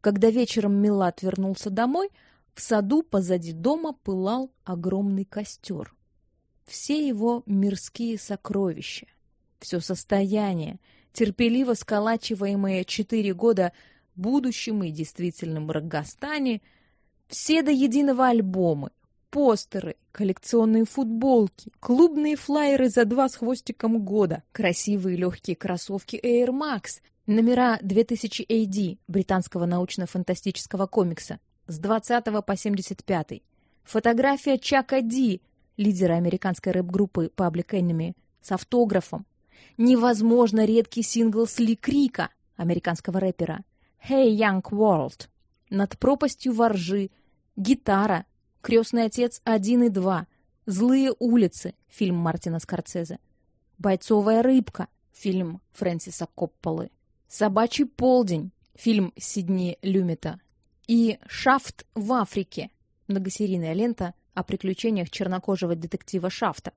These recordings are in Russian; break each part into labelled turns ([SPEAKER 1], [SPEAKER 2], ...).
[SPEAKER 1] Когда вечером Милат вернулся домой, в саду позади дома пылал огромный костер. Все его мирские сокровища, все состояние, терпеливо сколачиваемое четыре года будущим и действительным Рогостане, все до единого альбомы, постеры, коллекционные футболки, клубные флаеры за два с хвостиком года, красивые легкие кроссовки Air Max, номера 2000 AD британского научно-фантастического комикса с 20 по 75, фотография Чака Ди, лидера американской рэп-группы Public Enemy, с автографом, невозможно редкий сингл Сли Крика, американского рэпера, Hey Young World, над пропастью воржи, гитара, Крестный отец 1 и 2, Злые улицы, фильм Мартина Скорсезе, Бойцовая рыбка, фильм Фрэнсиса Копполы, Собачий полдень, фильм Сидни Люмета и Шафт в Африке, многосерийная лента о приключениях чернокожего детектива Шафта.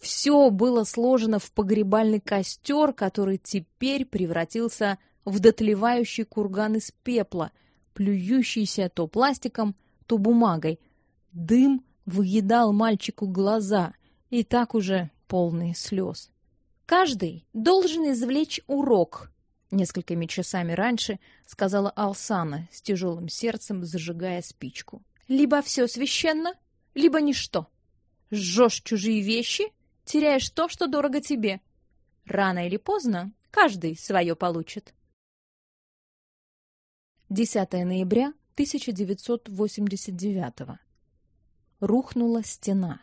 [SPEAKER 1] Все было сложено в погребальный костер, который теперь превратился в дотлевающий курган из пепла, плюющийся то пластиком, то бумагой. Дым выедал мальчику глаза, и так уже полные слез. Каждый должен извлечь урок. Несколькими часами раньше сказала Алсана с тяжелым сердцем, зажигая спичку. Либо все священно, либо ничто. Жжешь чужие вещи, теряешь то, что дорого тебе. Рано или поздно каждый свое получит. 10 ноября 1989 Рухнула стена.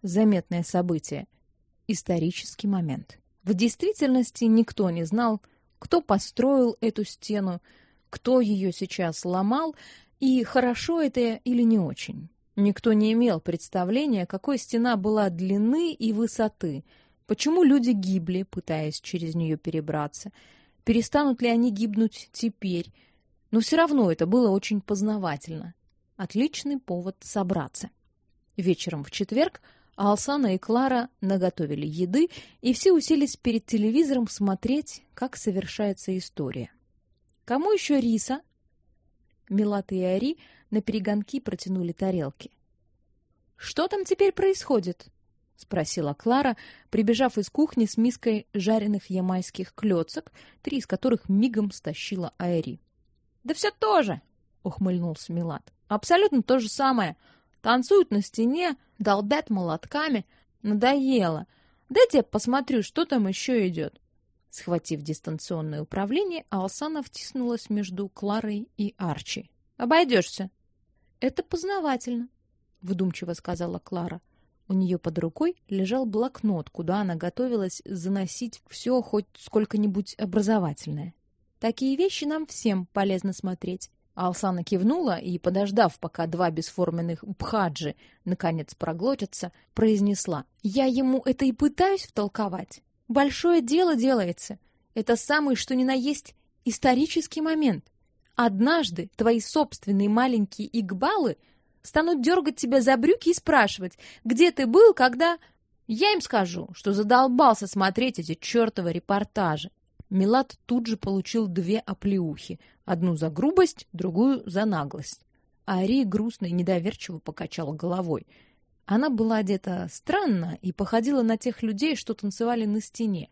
[SPEAKER 1] Заметное событие. Исторический момент. В действительности никто не знал, кто построил эту стену, кто ее сейчас ломал, и хорошо это или не очень. Никто не имел представления, какой стена была длины и высоты, почему люди гибли, пытаясь через нее перебраться, перестанут ли они гибнуть теперь, но все равно это было очень познавательно. Отличный повод собраться. Вечером в четверг Алсана и Клара наготовили еды, и все уселись перед телевизором смотреть, как совершается история. Кому еще риса? Милат и Ари на перегонки протянули тарелки. Что там теперь происходит? спросила Клара, прибежав из кухни с миской жареных ямайских клёцок, три из которых мигом стащила Ари. Да все то же, ухмыльнулся Милат. Абсолютно то же самое. Танцуют на стене, долбят молотками. Надоело. Дайте я посмотрю, что там еще идет. Схватив дистанционное управление, Алсана втиснулась между Кларой и Арчи. Обойдешься. Это познавательно, вдумчиво сказала Клара. У нее под рукой лежал блокнот, куда она готовилась заносить все хоть сколько-нибудь образовательное. Такие вещи нам всем полезно смотреть. Алсана кивнула и, подождав, пока два бесформенных бхаджи наконец проглотятся, произнесла: "Я ему это и пытаюсь втолковать. Большое дело делается. Это самый что ни на есть исторический момент. Однажды твои собственные маленькие игбалы станут дергать тебя за брюки и спрашивать, где ты был, когда я им скажу, что задолбался смотреть эти чертовы репортажи. Милат тут же получил две оплеухи, одну за грубость, другую за наглость. Ари грустно и недоверчиво покачала головой. Она была одета странно и походила на тех людей, что танцевали на стене.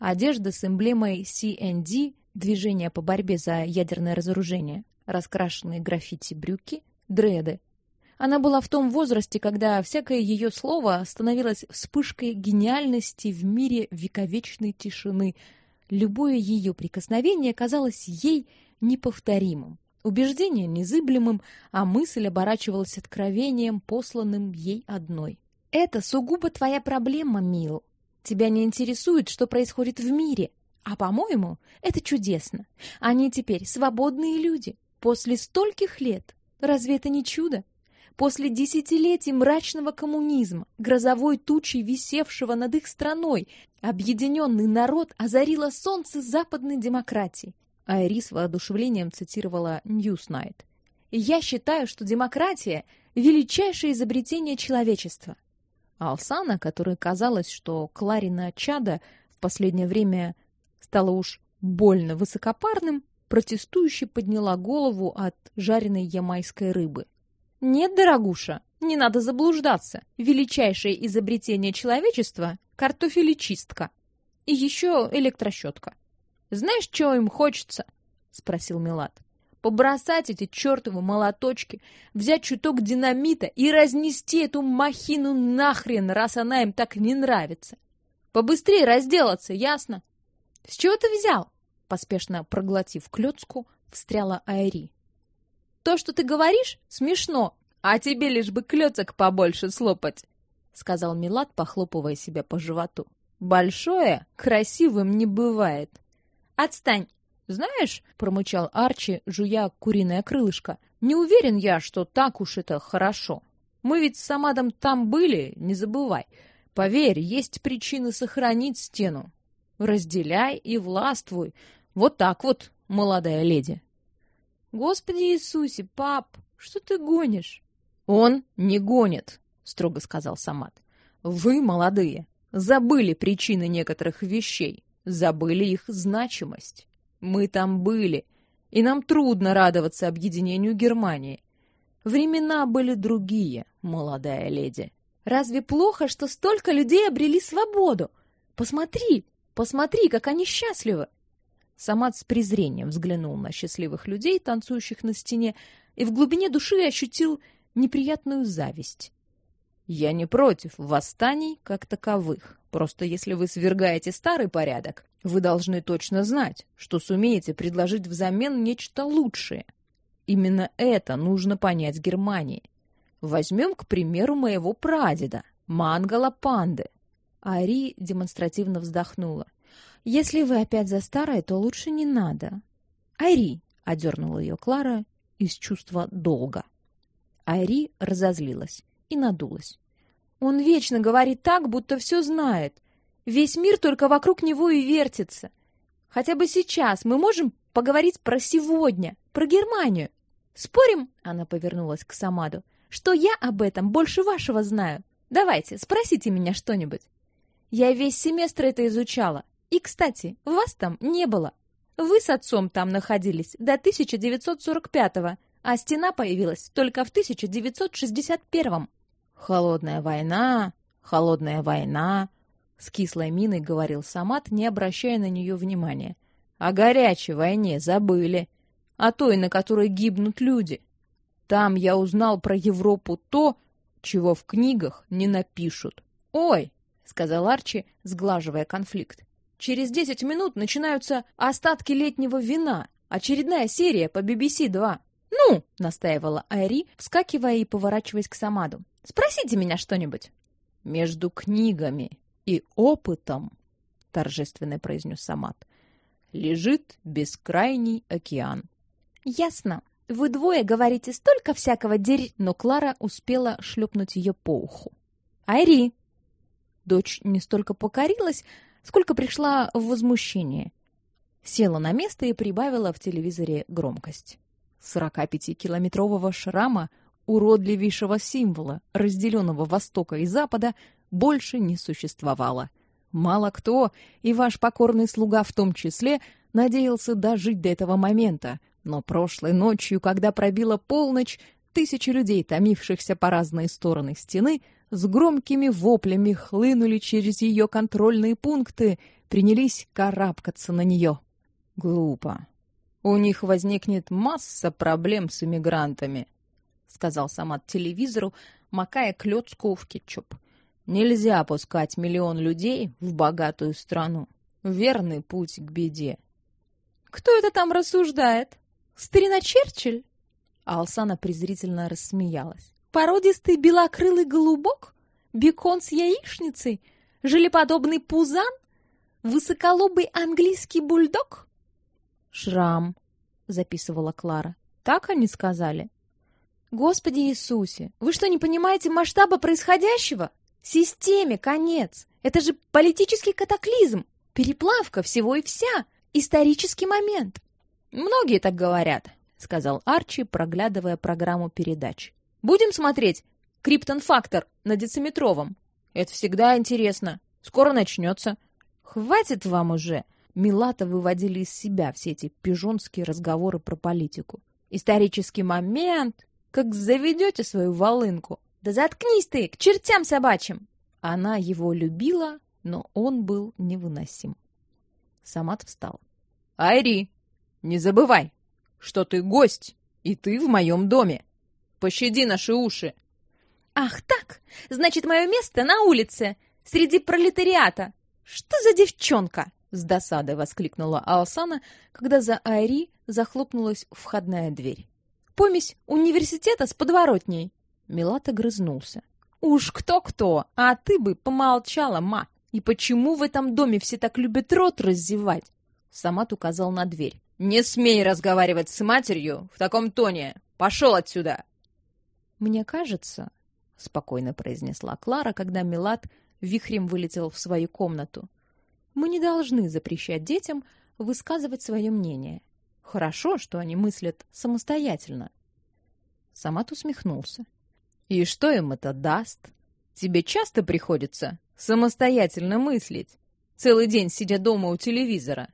[SPEAKER 1] Одежда с эмблемой CND, движение по борьбе за ядерное разоружение, раскрашенные граффити брюки, дреды. Она была в том возрасте, когда всякое ее слово становилось вспышкой гениальности в мире вековечной тишины – Любое ее прикосновение казалось ей неповторимым, убеждение незыблемым, а мысль оборачивалась откровением, посланным ей одной. Это сугубо твоя проблема, Мил. Тебя не интересует, что происходит в мире, а, по-моему, это чудесно. Они теперь свободные люди после стольких лет. Разве это не чудо? После десятилетий мрачного коммунизма, грозовой тучи, висевшего над их страной, объединенный народ озарило солнце западной демократии. Айрис воодушевлением цитировала Newsnight. «Я считаю, что демократия – величайшее изобретение человечества». Алсана, которой казалось, что Кларина чада в последнее время стало уж больно высокопарным, протестующе подняла голову от жареной ямайской рыбы. «Нет, дорогуша, не надо заблуждаться. Величайшее изобретение человечества — картофелечистка. И еще электрощетка. Знаешь, чего им хочется?» — спросил Милад. «Побросать эти чертовы молоточки, взять чуток динамита и разнести эту махину нахрен, раз она им так не нравится. Побыстрее разделаться, ясно?» «С чего ты взял?» Поспешно проглотив клёцку, встряла Айри. «То, что ты говоришь, смешно, а тебе лишь бы клёцок побольше слопать», сказал Милад, похлопывая себя по животу. «Большое красивым не бывает». «Отстань!» «Знаешь», — промычал Арчи, жуя куриное крылышко, «не уверен я, что так уж это хорошо. Мы ведь с Самадом там были, не забывай. Поверь, есть причины сохранить стену. Разделяй и властвуй, вот так вот, молодая леди. Господи Иисусе, пап, что ты гонишь? Он не гонит, строго сказал Самат. Вы, молодые, забыли причины некоторых вещей, забыли их значимость. Мы там были, и нам трудно радоваться объединению Германии. Времена были другие, молодая леди. Разве плохо, что столько людей обрели свободу? Посмотри, посмотри, как они счастливы. Самат с презрением взглянул на счастливых людей, танцующих на стене, и в глубине души ощутил неприятную зависть. Я не против восстаний как таковых. Просто если вы свергаете старый порядок, вы должны точно знать, что сумеете предложить взамен нечто лучшее. Именно это нужно понять Германии. Возьмем, к примеру, моего прадеда, Мангала Панды. Ари демонстративно вздохнула. Если вы опять за старое, то лучше не надо. Айри, одернула ее Клара из чувства долга. Айри разозлилась и надулась. Он вечно говорит так, будто все знает. Весь мир только вокруг него и вертится. Хотя бы сейчас мы можем поговорить про сегодня, про Германию. Спорим, она повернулась к Самаду, что я об этом больше вашего знаю. Давайте, спросите меня что-нибудь. Я весь семестр это изучала. И, кстати, вас там не было. Вы с отцом там находились до 1945-го, а стена появилась только в 1961-м. Холодная война, холодная война, с кислой миной говорил Самат, не обращая на нее внимания. О горячей войне забыли, о той, на которой гибнут люди. Там я узнал про Европу то, чего в книгах не напишут. Ой, сказал Арчи, сглаживая конфликт. Через 10 минут начинаются остатки летнего вина. Очередная серия по BBC 2. Ну, настаивала Айри, вскакивая и поворачиваясь к Самаду. Спросите меня что-нибудь. Между книгами и опытом, торжественно произнес Самад, лежит бескрайний океан. Ясно. Вы двое говорите столько всякого дерь, но Клара успела шлепнуть ее по уху. Айри. Дочь не столько покорилась, сколько пришла в возмущение. Села на место и прибавила в телевизоре громкость. 45-километрового шрама, уродливейшего символа, разделенного Востока и Запада, больше не существовало. Мало кто, и ваш покорный слуга в том числе, надеялся дожить до этого момента, но прошлой ночью, когда пробила полночь, тысячи людей, томившихся по разные стороны стены, с громкими воплями хлынули через ее контрольные пункты, принялись карабкаться на нее. Глупо. У них возникнет масса проблем с иммигрантами, сказал Самат телевизору, макая клёцку в кетчуп. Нельзя пускать миллион людей в богатую страну. Верный путь к беде. Кто это там рассуждает? Старина Черчилль? Алсана презрительно рассмеялась. Породистый белокрылый голубок? Бекон с яичницей? Желеподобный пузан? Высоколобый английский бульдог? Шрам, записывала Клара. Так они сказали. Господи Иисусе, вы что, не понимаете масштаба происходящего? Системе конец. Это же политический катаклизм, переплавка всего и вся, исторический момент. Многие так говорят, сказал Арчи, проглядывая программу передач. Будем смотреть Криптон-фактор на дециметровом. Это всегда интересно. Скоро начнется. Хватит вам уже. Милата выводили из себя все эти пижонские разговоры про политику. Исторический момент, как заведете свою волынку. Да заткнись ты, к чертям собачьим! Она его любила, но он был невыносим. Самат встал. Айри, не забывай, что ты гость, и ты в моем доме. Пощади наши уши.
[SPEAKER 2] Ах так, значит, мое место на улице, среди пролетариата. Что за девчонка?
[SPEAKER 1] С досадой воскликнула Алсана, когда за Айри захлопнулась входная дверь.
[SPEAKER 2] Помесь университета с подворотней.
[SPEAKER 1] Милат огрызнулся.
[SPEAKER 2] Уж кто-кто, а ты бы помолчала, ма. И почему в этом доме все так любят рот раздевать?
[SPEAKER 1] Самат указал на дверь.
[SPEAKER 3] «Не смей разговаривать с матерью в таком тоне! Пошел отсюда!»
[SPEAKER 1] «Мне кажется, — спокойно произнесла Клара, когда Милат вихрем вылетел в свою комнату, — мы не должны запрещать детям высказывать свое мнение. Хорошо, что они мыслят самостоятельно». Самат усмехнулся.
[SPEAKER 3] «И что им это даст? Тебе часто приходится самостоятельно мыслить, целый день сидя дома у телевизора?»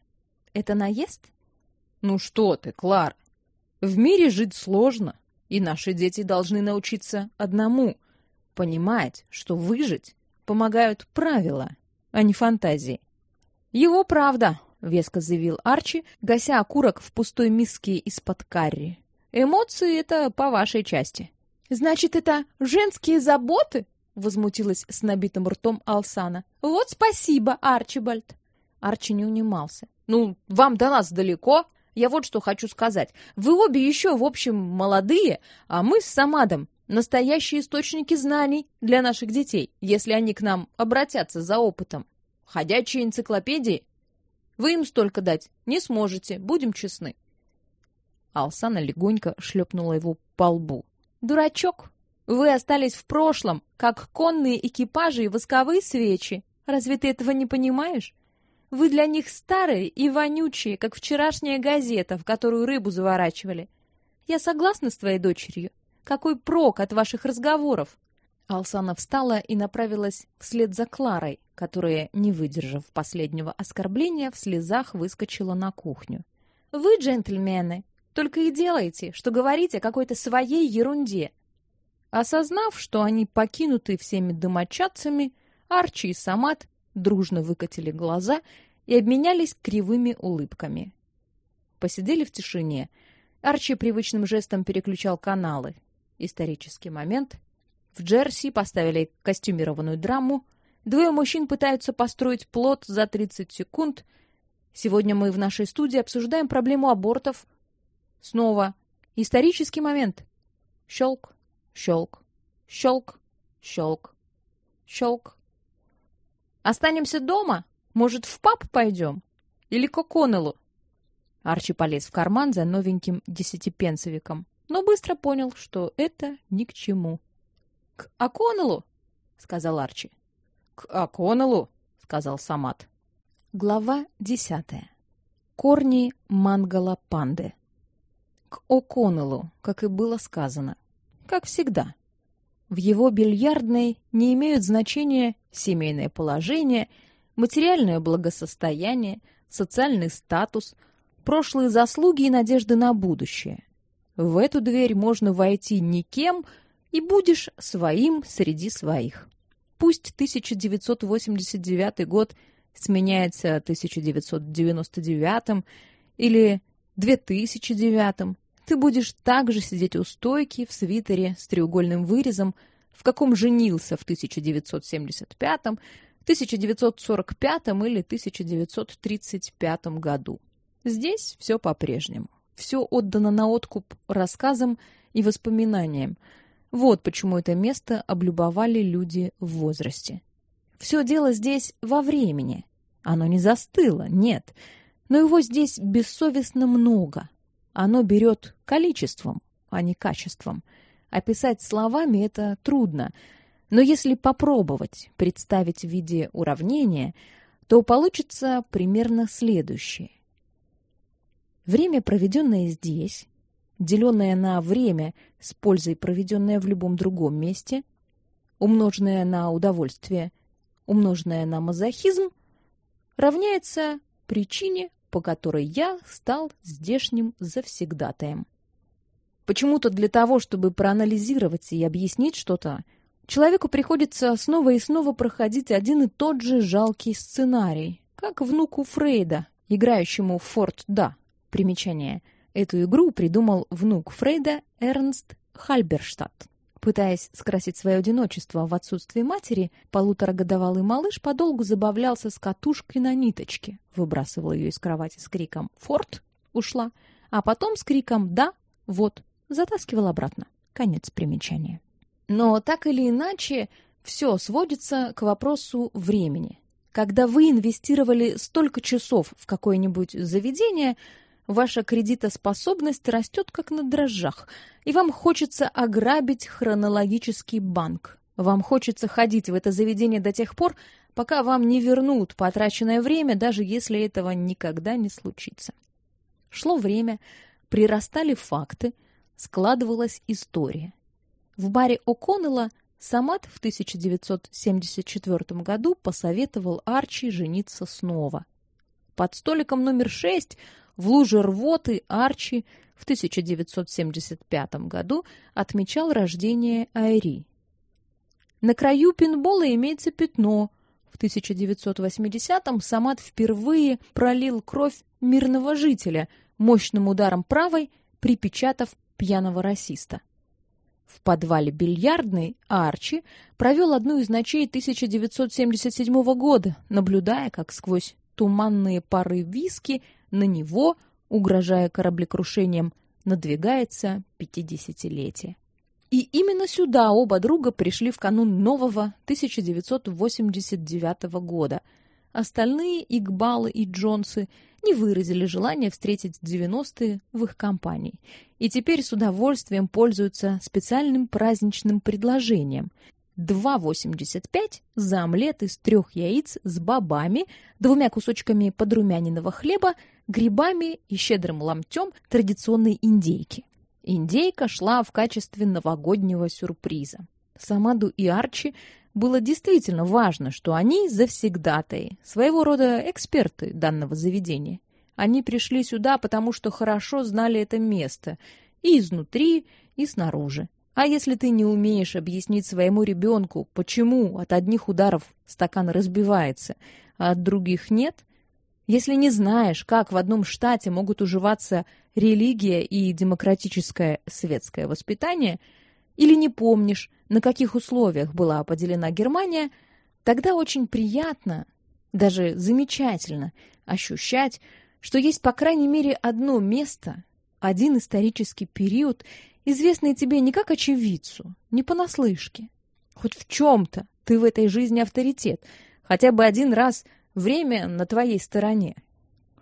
[SPEAKER 1] Это наезд?
[SPEAKER 3] Ну что ты, Клар? В мире жить сложно, и наши дети должны научиться одному — понимать, что выжить помогают правила, а не фантазии.
[SPEAKER 1] Его правда, — веско заявил Арчи, гася окурок в пустой миске из-под карри. Эмоции — это по вашей части.
[SPEAKER 2] Значит, это женские заботы? — возмутилась с набитым ртом Алсана. Вот спасибо, Арчибальд.
[SPEAKER 1] Арчи не унимался.
[SPEAKER 3] Ну, вам до нас далеко. Я вот что хочу сказать. Вы обе еще, в общем, молодые, а мы с Самадом настоящие источники знаний для наших детей, если они к нам обратятся за опытом. Ходячие энциклопедии. Вы им столько дать не сможете, будем честны.
[SPEAKER 1] Алсана легонько шлепнула его по лбу.
[SPEAKER 2] «Дурачок, вы остались в прошлом, как конные экипажи и восковые свечи. Разве ты этого не понимаешь? Вы для них старые и вонючие, как вчерашняя газета, в которую рыбу заворачивали. Я согласна с твоей дочерью. Какой прок от ваших разговоров?
[SPEAKER 1] Алсана встала и направилась вслед за Кларой, которая, не выдержав последнего оскорбления, в слезах выскочила на кухню.
[SPEAKER 2] Вы, джентльмены, только и делаете, что говорите о какой-то своей ерунде.
[SPEAKER 1] Осознав, что они покинуты всеми домочадцами, Арчи и Самат дружно выкатили глаза и обменялись кривыми улыбками. Посидели в тишине. Арчи привычным жестом переключал каналы. Исторический момент. В Джерси поставили костюмированную драму. Двое мужчин пытаются построить плод за 30 секунд. Сегодня мы в нашей студии обсуждаем проблему абортов. Снова исторический момент. Щелк, щелк, щелк, щелк, щелк. Останемся дома? Может, в паб пойдем? Или к О'Коннеллу?» Арчи полез в карман за новеньким десятипенсовиком, но быстро понял, что это ни к чему. «К О'Коннеллу?» — сказал Арчи.
[SPEAKER 3] «К О'Коннеллу?» — сказал Самат.
[SPEAKER 1] Глава десятая. Корни мангала панды. К О'Коннеллу, как и было сказано. Как всегда. В его бильярдной не имеют значения семейное положение, материальное благосостояние, социальный статус, прошлые заслуги и надежды на будущее. В эту дверь можно войти никем и будешь своим среди своих. Пусть 1989 год сменяется 1999 или 2009 ты будешь также сидеть у стойки в свитере с треугольным вырезом, в каком женился в 1975, 1945 или 1935 году. Здесь все по-прежнему. Все отдано на откуп рассказам и воспоминаниям. Вот почему это место облюбовали люди в возрасте. Все дело здесь во времени. Оно не застыло, нет. Но его здесь бессовестно много. Оно берет количеством, а не качеством. Описать словами это трудно, но если попробовать представить в виде уравнения, то получится примерно следующее. Время, проведенное здесь, деленное на время с пользой, проведенное в любом другом месте, умноженное на удовольствие, умноженное на мазохизм, равняется причине, по которой я стал здешним завсегдатаем. Почему-то для того, чтобы проанализировать и объяснить что-то, человеку приходится снова и снова проходить один и тот же жалкий сценарий, как внуку Фрейда, играющему в Форт Да. Примечание. Эту игру придумал внук Фрейда Эрнст Хальберштадт. Пытаясь скрасить свое одиночество в отсутствии матери, полуторагодовалый малыш подолгу забавлялся с катушкой на ниточке, выбрасывал ее из кровати с криком «Форт!» ушла, а потом с криком «Да! Вот!» затаскивал обратно. Конец примечания. Но так или иначе, все сводится к вопросу времени. Когда вы инвестировали столько часов в какое-нибудь заведение, ваша кредитоспособность растет как на дрожжах, и вам хочется ограбить хронологический банк. Вам хочется ходить в это заведение до тех пор, пока вам не вернут потраченное время, даже если этого никогда не случится. Шло время, прирастали факты, складывалась история. В баре О'Коннелла Самат в 1974 году посоветовал Арчи жениться снова. Под столиком номер шесть в луже рвоты Арчи в 1975 году отмечал рождение Айри. На краю пинбола имеется пятно. В 1980-м Самат впервые пролил кровь мирного жителя мощным ударом правой, припечатав пьяного расиста. В подвале бильярдной Арчи провел одну из ночей 1977 года, наблюдая, как сквозь туманные пары виски на него, угрожая кораблекрушением, надвигается пятидесятилетие. И именно сюда оба друга пришли в канун нового 1989 года. Остальные Игбалы и Джонсы не выразили желания встретить 90-е в их компании и теперь с удовольствием пользуются специальным праздничным предложением. 2,85 за омлет из трех яиц с бобами, двумя кусочками подрумяненного хлеба, грибами и щедрым ломтем традиционной индейки. Индейка шла в качестве новогоднего сюрприза. Самаду и Арчи было действительно важно, что они завсегдатаи, своего рода эксперты данного заведения. Они пришли сюда, потому что хорошо знали это место и изнутри, и снаружи. А если ты не умеешь объяснить своему ребенку, почему от одних ударов стакан разбивается, а от других нет, если не знаешь, как в одном штате могут уживаться религия и демократическое светское воспитание, или не помнишь, на каких условиях была поделена Германия, тогда очень приятно, даже замечательно ощущать, что есть по крайней мере одно место, один исторический период, известный тебе не как очевидцу, не понаслышке. Хоть в чем-то ты в этой жизни авторитет, хотя бы один раз время на твоей стороне.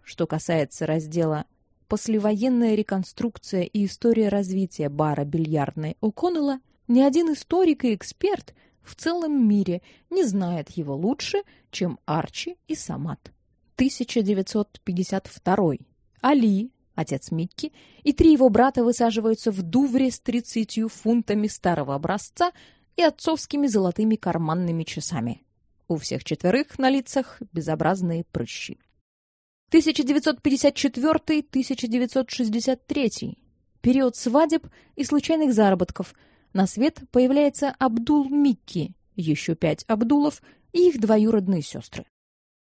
[SPEAKER 1] Что касается раздела «Послевоенная реконструкция и история развития бара бильярдной О'Коннелла», ни один историк и эксперт в целом мире не знает его лучше, чем Арчи и Самат. 1952. Али, отец Микки, и три его брата высаживаются в Дувре с 30 фунтами старого образца и отцовскими золотыми карманными часами. У всех четверых на лицах безобразные прыщи. 1954-1963. Период свадеб и случайных заработков. На свет появляется Абдул Микки, еще пять Абдулов и их двоюродные сестры.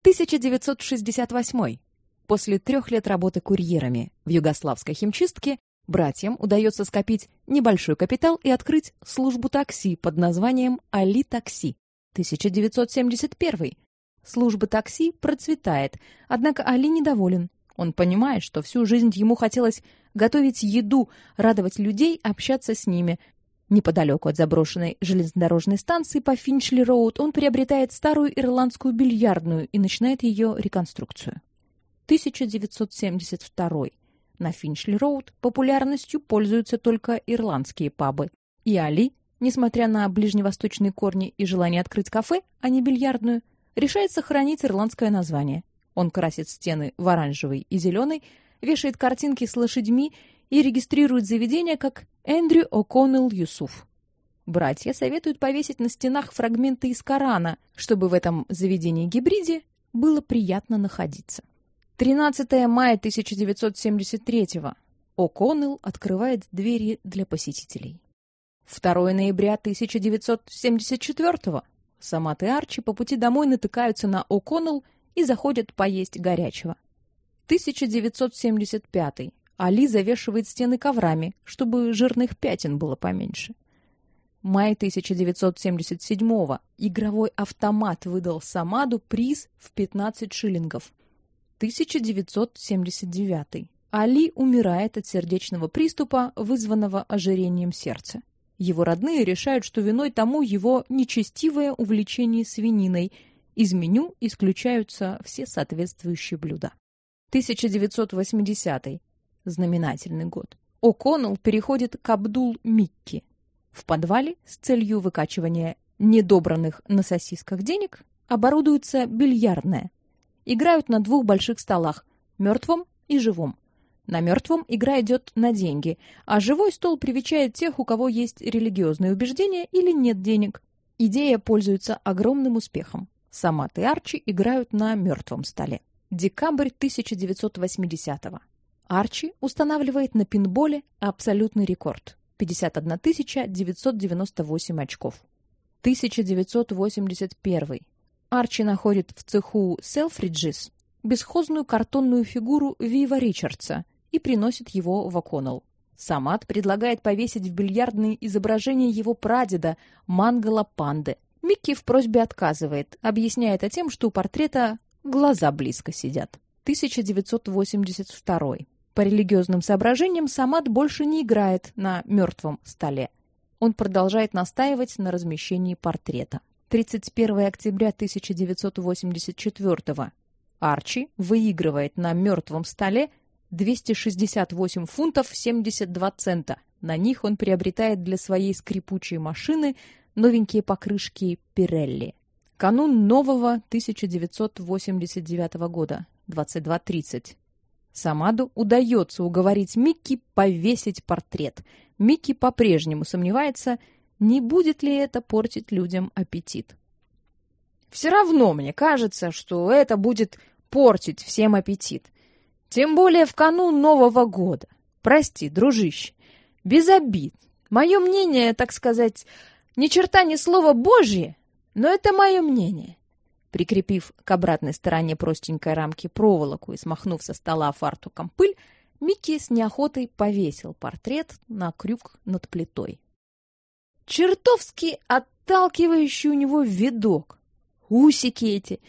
[SPEAKER 1] 1968. После трех лет работы курьерами в югославской химчистке братьям удается скопить небольшой капитал и открыть службу такси под названием «Али Такси». 1971. Служба такси процветает, однако Али недоволен. Он понимает, что всю жизнь ему хотелось готовить еду, радовать людей, общаться с ними, Неподалеку от заброшенной железнодорожной станции по Финчли-Роуд он приобретает старую ирландскую бильярдную и начинает ее реконструкцию. 1972. На Финчли-Роуд популярностью пользуются только ирландские пабы. И Али, несмотря на ближневосточные корни и желание открыть кафе, а не бильярдную, решает сохранить ирландское название. Он красит стены в оранжевый и зеленый, вешает картинки с лошадьми и регистрирует заведение как Эндрю О'Коннелл Юсуф. Братья советуют повесить на стенах фрагменты из Корана, чтобы в этом заведении-гибриде было приятно находиться. 13 мая 1973-го. О'Коннелл открывает двери для посетителей. 2 ноября 1974-го. Самат и Арчи по пути домой натыкаются на О'Коннелл и заходят поесть горячего. 1975. Али завешивает стены коврами, чтобы жирных пятен было поменьше. Май 1977-го. Игровой автомат выдал Самаду приз в 15 шиллингов. 1979. Али умирает от сердечного приступа, вызванного ожирением сердца. Его родные решают, что виной тому его нечестивое увлечение свининой. Из меню исключаются все соответствующие блюда. 1980 знаменательный год. О'Коннелл переходит к Абдул-Микки. В подвале с целью выкачивания недобранных на сосисках денег оборудуется бильярдная. Играют на двух больших столах, мертвом и живом. На мертвом игра идет на деньги, а живой стол привечает тех, у кого есть религиозные убеждения или нет денег. Идея пользуется огромным успехом. Самат и Арчи играют на мертвом столе. Декабрь 1980-го. Арчи устанавливает на пинболе абсолютный рекорд 51 998 очков. 1981. Арчи находит в цеху Селфриджис бесхозную картонную фигуру Вива Ричардса и приносит его в О'Коннелл. Самат предлагает повесить в бильярдной изображение его прадеда Мангала Панды. Микки в просьбе отказывает, объясняя это тем, что у портрета глаза близко сидят. 1982. По религиозным соображениям Самат больше не играет на мертвом столе. Он продолжает настаивать на размещении портрета. 31 октября 1984 Арчи выигрывает на мертвом столе 268 фунтов 72 цента. На них он приобретает для своей скрипучей машины новенькие покрышки Pirelli. Канун нового 1989 года, 22.30. Самаду удается уговорить Микки повесить портрет. Микки по-прежнему сомневается, не будет ли это портить людям аппетит. Все равно мне кажется, что это будет портить всем аппетит. Тем более в канун Нового года. Прости, дружище, без обид. Мое мнение, так сказать, ни черта ни слова Божье, но это мое мнение. Прикрепив к обратной стороне простенькой рамки проволоку и смахнув со стола фартуком пыль, Микки с неохотой повесил портрет на крюк над плитой. Чертовски отталкивающий у него видок. Усики эти.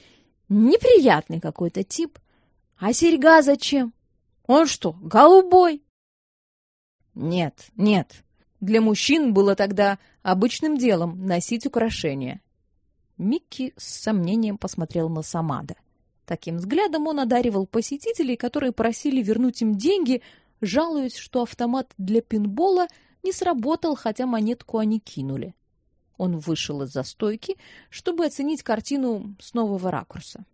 [SPEAKER 1] Неприятный какой-то тип. А серьга зачем? Он что, голубой? Нет, нет. Для мужчин было тогда обычным делом носить украшения. Микки с сомнением посмотрел на Самада. Таким взглядом он одаривал посетителей, которые просили вернуть им деньги, жалуясь, что автомат для пинбола не сработал, хотя монетку они кинули. Он вышел из-за стойки, чтобы оценить картину с нового ракурса.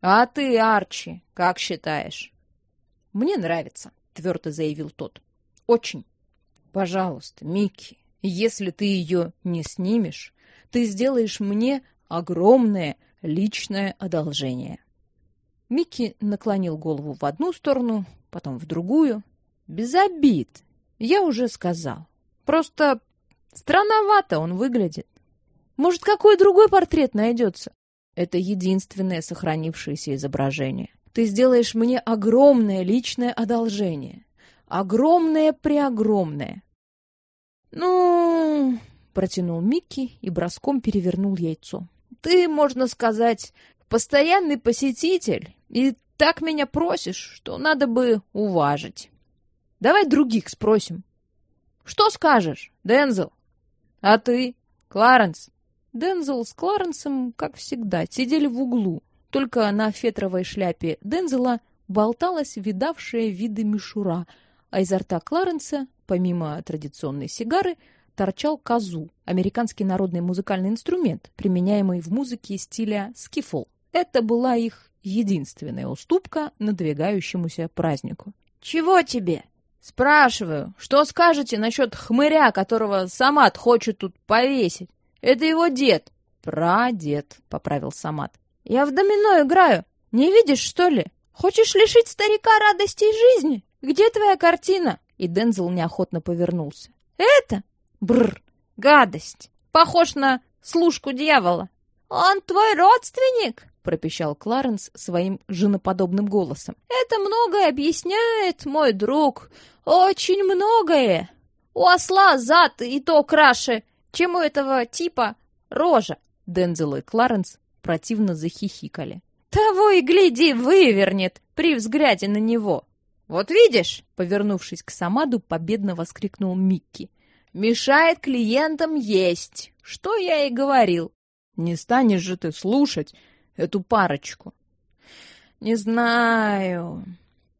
[SPEAKER 1] «А ты, Арчи, как считаешь?» «Мне нравится», — твердо заявил тот. «Очень». «Пожалуйста, Микки, если ты ее не снимешь, ты сделаешь мне огромное личное одолжение. Микки наклонил голову в одну сторону, потом в другую. Без обид. Я уже сказал. Просто странновато он выглядит. Может, какой другой портрет найдется? Это единственное сохранившееся изображение. Ты сделаешь мне огромное личное одолжение. Огромное-преогромное. Ну, протянул Микки и броском перевернул яйцо. Ты, можно сказать, постоянный посетитель, и так меня просишь, что надо бы уважить. Давай других спросим. Что скажешь, Дензел? А ты, Кларенс? Дензел с Кларенсом, как всегда, сидели в углу. Только на фетровой шляпе Дензела болталась видавшая виды мишура, а изо рта Кларенса, помимо традиционной сигары, торчал казу, американский народный музыкальный инструмент, применяемый в музыке стиля скифл. Это была их единственная уступка надвигающемуся празднику. «Чего тебе?» «Спрашиваю, что скажете насчет хмыря, которого Самат хочет тут повесить? Это его дед». «Прадед», — поправил Самат. «Я в домино играю. Не видишь, что ли?
[SPEAKER 2] Хочешь лишить старика радостей жизни? Где твоя картина?» И Дензел неохотно повернулся. «Это? Бррр, гадость! Похож на служку дьявола!» «Он твой родственник?» — пропищал Кларенс своим женоподобным голосом. «Это многое объясняет, мой друг. Очень многое. У осла зад и то краше, чем у этого типа рожа». Дензел и Кларенс противно захихикали. «Того и гляди, вывернет при взгляде на него!» «Вот видишь!» — повернувшись к Самаду, победно воскликнул Микки. «Мешает клиентам есть, что я и говорил!» «Не станешь же ты слушать эту парочку!» «Не знаю...»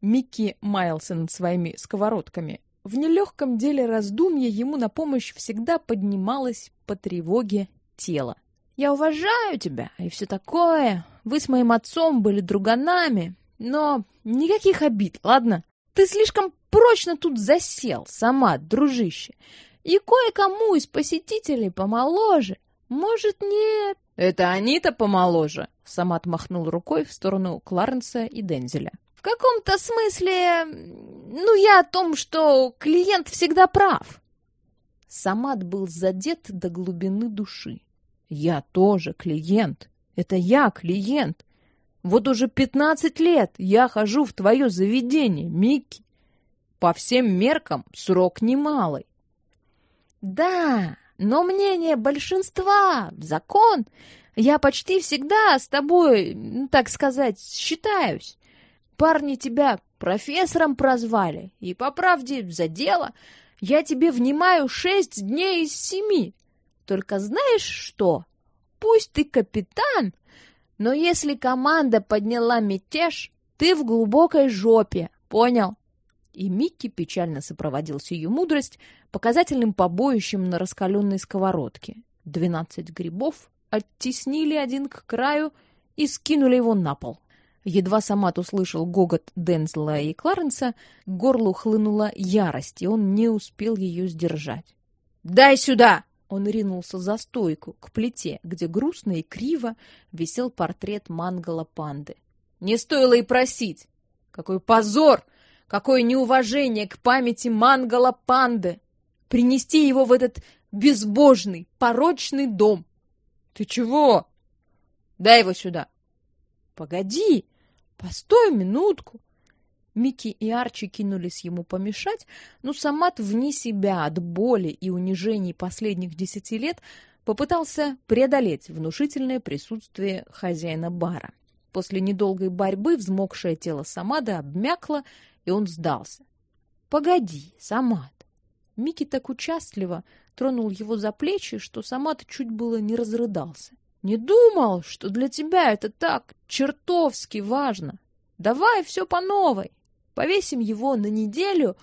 [SPEAKER 2] Микки маялся над своими сковородками. В нелегком деле раздумья ему на помощь всегда поднималось по тревоге тело. Я уважаю тебя и все такое. Вы с моим отцом были друганами, но никаких обид, ладно? Ты слишком прочно тут засел, сама, дружище. И кое-кому из посетителей помоложе. Может, нет? Это они-то помоложе. Самат махнул рукой в сторону Кларенса и Дензеля. В каком-то смысле, ну, я о том, что клиент всегда прав. Самат был задет до глубины души. Я тоже клиент. Это я клиент. Вот уже пятнадцать лет я хожу в твое заведение, Микки. По всем меркам срок немалый. Да, но мнение большинства, закон. Я почти всегда с тобой, так сказать, считаюсь. Парни тебя профессором прозвали, и, по правде, за дело я тебе внимаю шесть дней из семи. Только знаешь что? Пусть ты капитан, но если команда подняла мятеж, ты в глубокой жопе, понял? И Микки печально сопроводил сию мудрость показательным побоищем на раскаленной сковородке. Двенадцать грибов оттеснили один к краю и скинули его на пол. Едва Самат услышал гогот Дензела и Кларенса, к горлу хлынула ярость, и он не успел ее сдержать. «Дай сюда!» Он ринулся за стойку, к плите, где грустно и криво висел портрет мангала панды. Не стоило и просить! Какой позор! Какое неуважение к памяти мангала панды! Принести его в этот безбожный, порочный дом! Ты чего? Дай его сюда! Погоди! Постой минутку! Микки и Арчи кинулись ему помешать, но Самат вне себя от боли и унижений последних десяти лет попытался преодолеть внушительное присутствие хозяина бара. После недолгой борьбы взмокшее тело Самада обмякло, и он сдался. «Погоди, Самат!» Микки так участливо тронул его за плечи, что Самат чуть было не разрыдался. «Не думал, что для тебя это так чертовски важно. Давай все по новой!» Повесим его на неделю,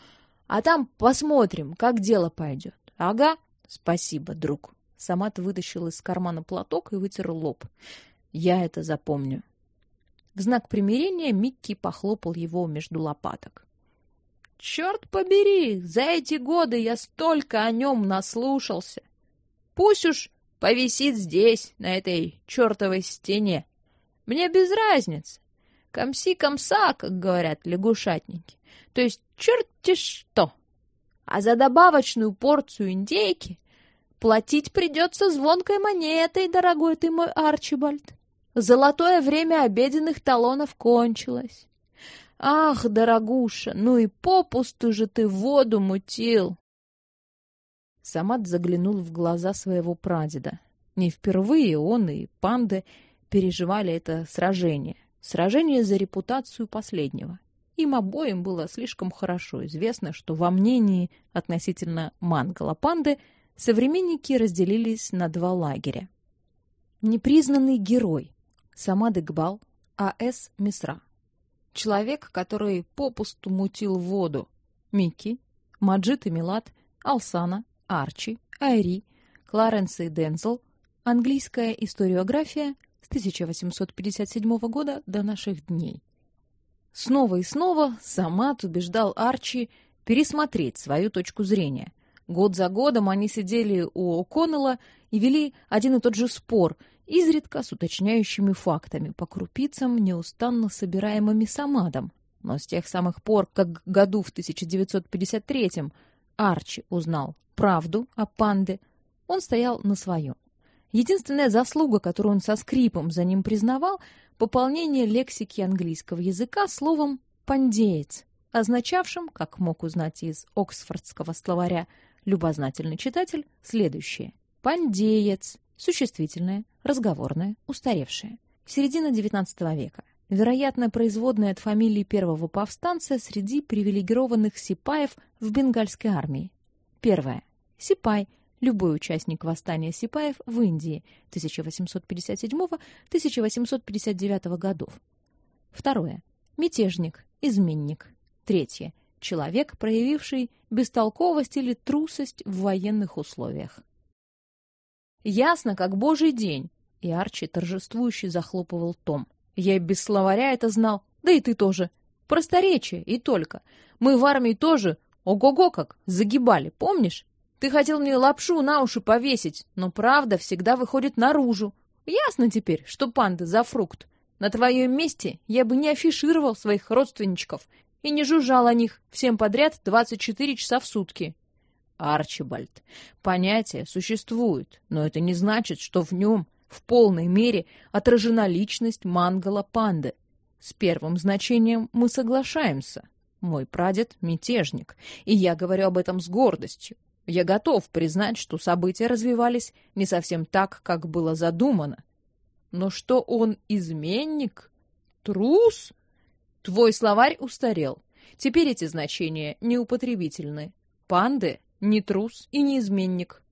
[SPEAKER 2] а там посмотрим, как дело пойдет. Ага, спасибо, друг. Самат вытащил из кармана платок и вытер лоб. Я это запомню. В знак примирения Микки похлопал его между лопаток. Черт побери, за эти годы я столько о нем наслушался. Пусть уж повисит здесь, на этой чертовой стене. Мне без разницы. Комси-комса, как говорят лягушатники. То есть черти что. А за добавочную порцию индейки платить придется звонкой монетой, дорогой ты мой Арчибальд. Золотое время обеденных талонов кончилось. Ах, дорогуша, ну и попусту же ты воду мутил. Самат заглянул в глаза своего прадеда. Не впервые он и панды переживали это сражение. Сражение за репутацию последнего. Им обоим было слишком хорошо известно, что во мнении относительно Мангала Панды современники разделились на два лагеря. Непризнанный герой Самад Игбал, А.С. Мисра. Человек, который попусту мутил воду. Микки, Маджид и Милат, Алсана, Арчи, Айри, Кларенс и Дензел, английская историография – с 1857 года до наших дней. Снова и снова Самат убеждал Арчи пересмотреть свою точку зрения. Год за годом они сидели у О'Коннелла и вели один и тот же спор,
[SPEAKER 1] изредка с уточняющими фактами по крупицам, неустанно собираемыми Самадом. Но с тех самых пор, как году в 1953-м Арчи узнал правду о панде, он стоял на своем. Единственная заслуга, которую он со скрипом за ним признавал, пополнение лексики английского языка словом «пандеец», означавшим, как мог узнать из Оксфордского словаря любознательный читатель, следующее. «Пандеец» — существительное, разговорное, устаревшее. Середина XIX века. Вероятно, производная от фамилии первого повстанца среди привилегированных сипаев в бенгальской армии. Первое. Сипай – любой участник восстания сипаев в Индии 1857-1859 годов. Второе. Мятежник, изменник. Третье. Человек, проявивший бестолковость или трусость в военных условиях. Ясно, как божий день. И Арчи торжествующе захлопывал том. Я и без словаря это знал, да и ты тоже. Просторечие и только. Мы в армии тоже, ого-го как, загибали, помнишь? Ты хотел мне лапшу на уши повесить, но правда всегда выходит наружу. Ясно теперь, что панды за фрукт. На твоем месте я бы не афишировал своих родственничков и не жужжал о них всем подряд 24 часа в сутки. Арчибальд, понятие существует, но это не значит, что в нем в полной мере отражена личность Мангала Панды. С первым значением мы соглашаемся. Мой прадед — мятежник, и я говорю об этом с гордостью. Я готов признать, что события развивались не совсем так, как было задумано. Но что он изменник? Трус? Твой словарь устарел. Теперь эти значения неупотребительны. Панды — не трус и не изменник.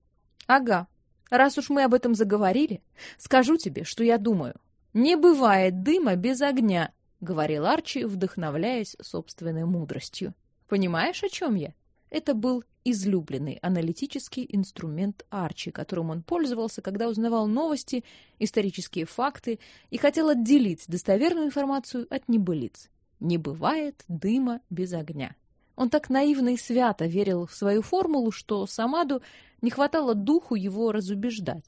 [SPEAKER 1] Ага, Раз уж мы об этом заговорили, скажу тебе, что я думаю. Не бывает дыма без огня, говорил Арчи, вдохновляясь собственной мудростью. Понимаешь, о чем я? Это был излюбленный аналитический инструмент Арчи, которым он пользовался, когда узнавал новости, исторические факты и хотел отделить достоверную информацию от небылиц. Не бывает дыма без огня. Он так наивно и свято верил в свою формулу, что Самаду не хватало духу его разубеждать.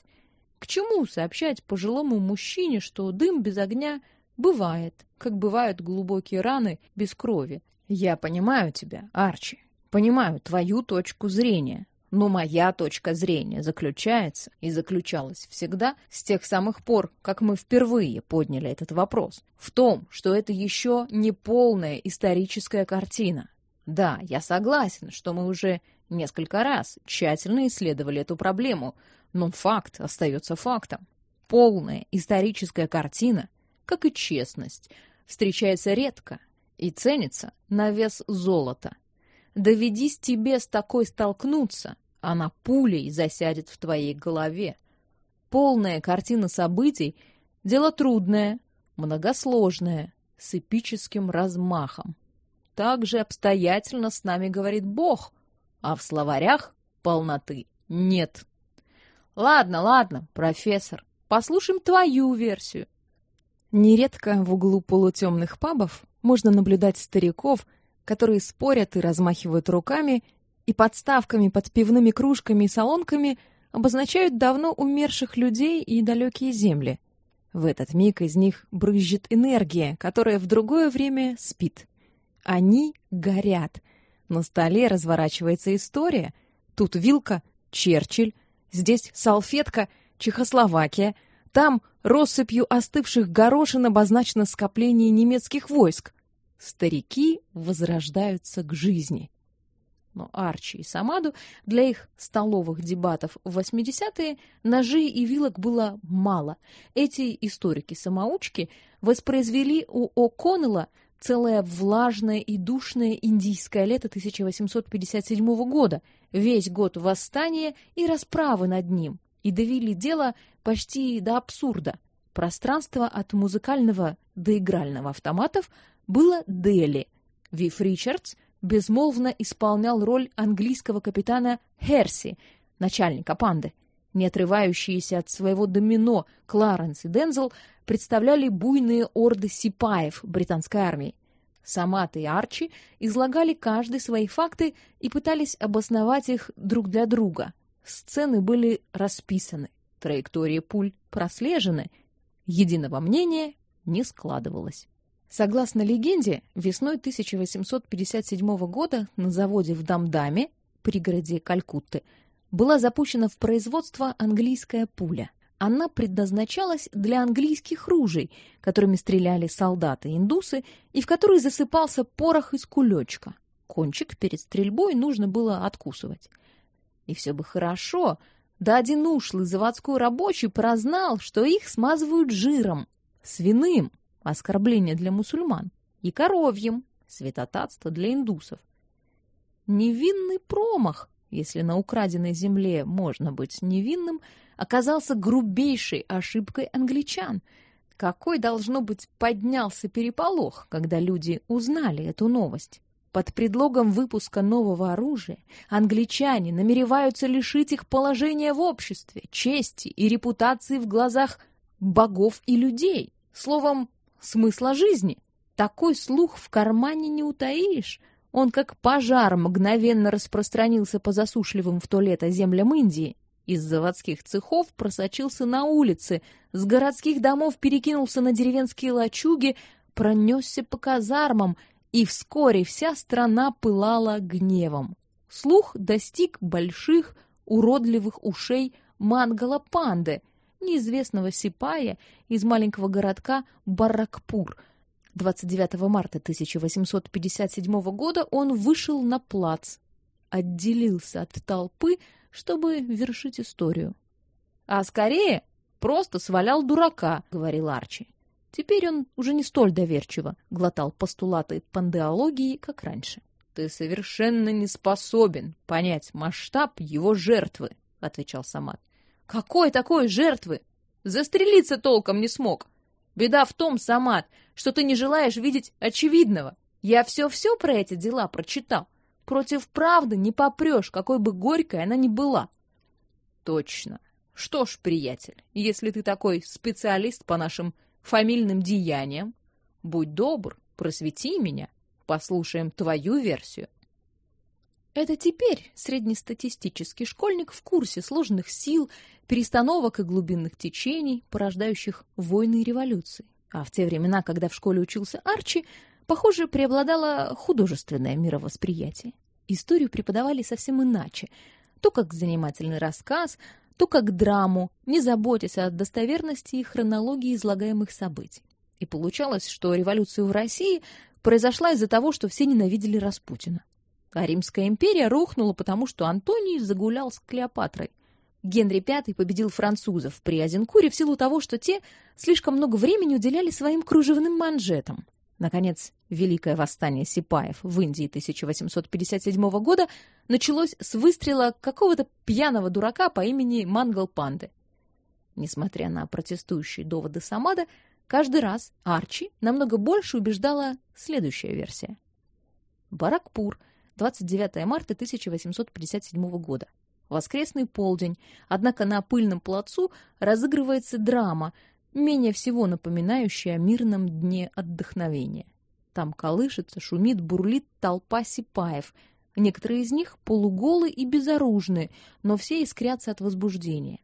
[SPEAKER 1] К чему сообщать пожилому мужчине, что дым без огня бывает, как бывают глубокие раны без крови? Я понимаю тебя, Арчи, понимаю твою точку зрения, но моя точка зрения заключается и заключалась всегда с тех самых пор, как мы впервые подняли этот вопрос, в том, что это еще не полная историческая картина. Да, я согласен, что мы уже несколько раз тщательно исследовали эту проблему, но факт остается фактом. Полная историческая картина, как и честность, встречается редко и ценится на вес золота. Доведись тебе с такой столкнуться, она пулей засядет в твоей голове. Полная картина событий — дело трудное, многосложное, с эпическим размахом. Так же обстоятельно с нами говорит Бог, а в словарях полноты нет. Ладно, ладно, профессор, послушаем твою версию.
[SPEAKER 3] Нередко в углу полутемных пабов можно наблюдать стариков, которые спорят и размахивают руками, и подставками под пивными кружками и солонками обозначают давно умерших людей и далекие земли. В этот миг из них брызжет энергия, которая в другое время спит. Они горят, на столе разворачивается история. Тут вилка — Черчилль, здесь салфетка — Чехословакия, там россыпью остывших горошин обозначено скопление немецких войск. Старики возрождаются к жизни. Но Арчи и Самаду для их столовых дебатов в 80-е ножей и вилок было мало. Эти историки-самоучки воспроизвели у О'Коннелла целое влажное и душное индийское лето 1857 года, весь год восстания и расправы над ним, и довели дело почти до абсурда. Пространство от музыкального до игрального автоматов было Дели. Вив Ричардс безмолвно исполнял роль английского капитана Херси, начальника панды. Не отрывающиеся от своего домино Кларенс и Дензел представляли буйные орды сипаев британской армии. Самат и Арчи излагали каждый свои факты и пытались обосновать их друг для друга. Сцены были расписаны.
[SPEAKER 1] Траектории пуль прослежены. Единого мнения не складывалось. Согласно легенде, весной 1857 года на заводе в Дамдаме, пригороде Калькутты, была запущена в производство английская пуля. Она предназначалась для английских ружей, которыми стреляли солдаты-индусы, и в которой засыпался порох из кулечка. Кончик перед стрельбой нужно было откусывать. И все бы хорошо, да один ушлый заводской рабочий прознал, что их смазывают жиром, свиным, оскорбление для мусульман, и коровьим, святотатство для индусов. Невинный промах, если на украденной земле можно быть невинным, оказался грубейшей ошибкой англичан. Какой, должно быть, поднялся переполох, когда люди узнали эту новость. Под предлогом выпуска нового оружия англичане намереваются лишить их положения в обществе, чести и репутации в глазах богов и людей. Словом, смысла жизни. Такой слух в кармане не утаишь. Он как пожар мгновенно распространился по засушливым в то лето землям Индии. Из заводских цехов просочился на улицы, с городских домов перекинулся на деревенские лачуги, пронесся по казармам, и вскоре вся страна пылала гневом. Слух достиг больших, уродливых ушей мангала-панды, неизвестного сипая из маленького городка Баракпур. 29 марта 1857 года он вышел на плац, отделился от толпы, чтобы вершить историю. А скорее просто свалял дурака, говорил Арчи. Теперь он уже не столь доверчиво глотал постулаты пандеологии, как раньше. Ты совершенно не способен понять масштаб его жертвы, отвечал Самат. Какой такой жертвы? Застрелиться толком не смог. Беда в том, Самат, что ты не желаешь видеть очевидного. Я все-все про эти дела прочитал. Против правды не попрешь, какой бы горькой она ни была. Точно. Что ж, приятель, если ты такой специалист по нашим фамильным деяниям, будь добр, просвети меня, послушаем твою версию. Это теперь среднестатистический школьник в курсе сложных сил, перестановок и глубинных течений, порождающих войны и революции. А в те времена, когда в школе учился Арчи, похоже, преобладало художественное мировосприятие. Историю преподавали совсем иначе, то как занимательный рассказ, то как драму, не заботясь о достоверности и хронологии излагаемых событий. И получалось, что революция в России произошла из-за того, что все ненавидели Распутина. А Римская империя рухнула, потому что Антоний загулял с Клеопатрой. Генри V победил французов при Азенкуре в силу того, что те слишком много времени уделяли своим кружевным манжетам. Наконец, Великое восстание сипаев в Индии 1857 года началось с выстрела какого-то пьяного дурака по имени Мангал Панды. Несмотря на протестующие доводы Самада, каждый раз Арчи намного больше убеждала следующая версия. Баракпур, 29 марта 1857 года. Воскресный полдень, однако на пыльном плацу разыгрывается драма, менее всего напоминающая о мирном дне отдохновения. Там колышется, шумит, бурлит толпа сипаев. Некоторые из них полуголы и безоружны, но все искрятся от возбуждения.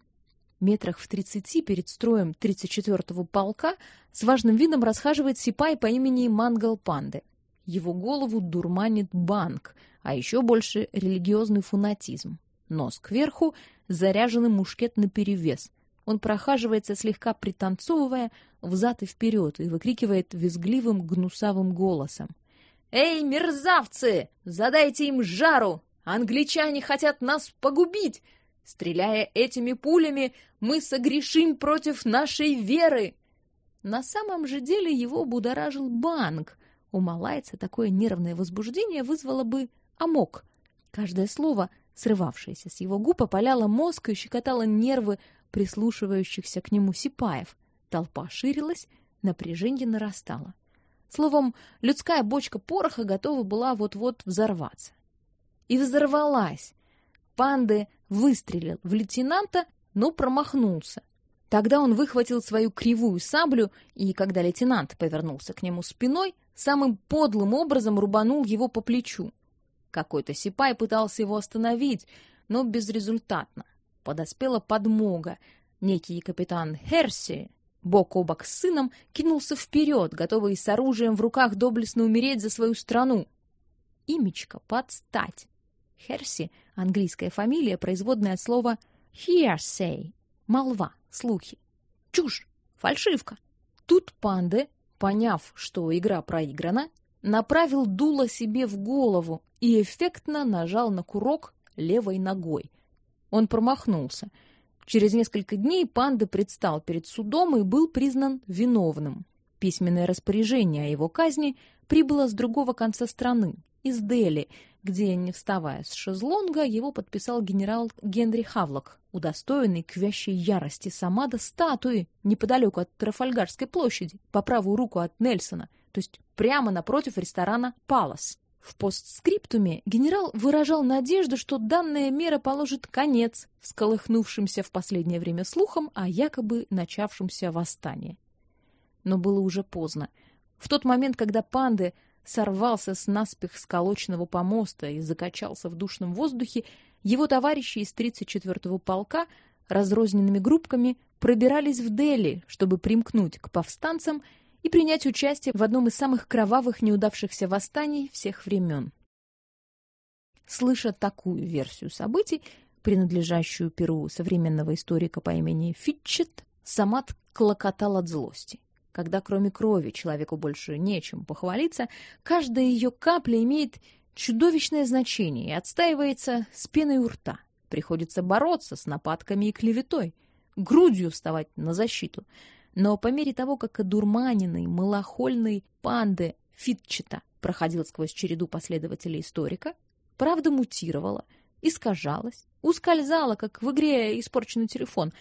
[SPEAKER 1] Метрах в тридцати перед строем 34-го полка с важным видом расхаживает сипай по имени Мангал Панды. Его голову дурманит банк, а еще больше религиозный фанатизм. Нос кверху, заряженный мушкет наперевес. Он прохаживается, слегка пританцовывая, взад и вперед и выкрикивает визгливым гнусавым голосом. «Эй, мерзавцы! Задайте им жару! Англичане хотят нас погубить! Стреляя этими пулями, мы согрешим против нашей веры!» На самом же деле его будоражил банк. У малайца такое нервное возбуждение вызвало бы амок. Каждое слово, срывавшееся с его губ, опаляло мозг и щекотало нервы прислушивающихся к нему сипаев. Толпа ширилась, напряжение нарастало. Словом, людская бочка пороха готова была вот-вот взорваться. И взорвалась. Панды выстрелил в лейтенанта, но промахнулся. Тогда он выхватил свою кривую саблю, и когда лейтенант повернулся к нему спиной, самым подлым образом рубанул его по плечу. Какой-то сипай пытался его остановить, но безрезультатно. Подоспела подмога. Некий капитан Херси, бок о бок с сыном, кинулся вперед, готовый с оружием в руках доблестно умереть за свою страну. Имечко подстать. Херси — английская фамилия, производная от слова hearsay — молва, слухи. Чушь, фальшивка. Тут панды, поняв, что игра проиграна, направил дуло себе в голову и эффектно нажал на курок левой ногой. Он промахнулся. Через несколько дней панда предстал перед судом и был признан виновным. Письменное распоряжение о его казни прибыло с другого конца страны, из Дели, где, не вставая с шезлонга, его подписал генерал Генри Хавлок, удостоенный к вящей ярости Самада статуи неподалеку от Трафальгарской площади, по правую руку от Нельсона, то есть прямо напротив ресторана «Палас». В постскриптуме генерал выражал надежду, что данная мера положит конец всколыхнувшимся в последнее время слухам о якобы начавшемся восстании. Но было уже поздно. В тот момент, когда панды сорвался с наспех сколоченного помоста и закачался в душном воздухе, его товарищи из 34-го полка разрозненными группками пробирались в Дели, чтобы примкнуть к повстанцам и принять участие в одном из самых кровавых неудавшихся восстаний всех времен. Слыша такую версию событий, принадлежащую перу современного историка по имени Фитчет, Самат клокотал от злости. Когда кроме крови человеку больше нечем похвалиться, каждая ее капля имеет чудовищное значение и отстаивается с пеной у рта. Приходится бороться с нападками и клеветой, грудью вставать на защиту. Но по мере того, как одурманенный, малохольный панды Фитчета проходил сквозь череду последователей историка, правда мутировала, искажалась, ускользала, как в игре испорченный телефон.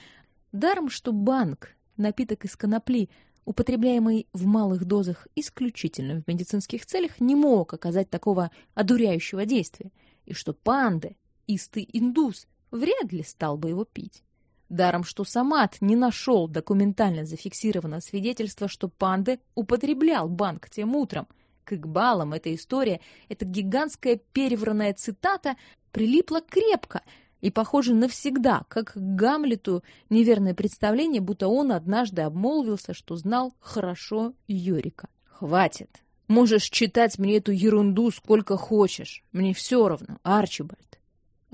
[SPEAKER 1] Даром, что банк, напиток из конопли, употребляемый в малых дозах исключительно в медицинских целях, не мог оказать такого одуряющего действия, и что панды, истый индус, вряд ли стал бы его пить. Даром, что Самат не нашел документально зафиксированного свидетельства, что панды употреблял банк тем утром. К Игбалам эта история, эта гигантская перевранная цитата прилипла крепко — и, похоже, навсегда, как к Гамлету, неверное представление, будто он однажды обмолвился, что знал хорошо Йорика. «Хватит! Можешь читать мне эту ерунду сколько хочешь. Мне все равно, Арчибальд!»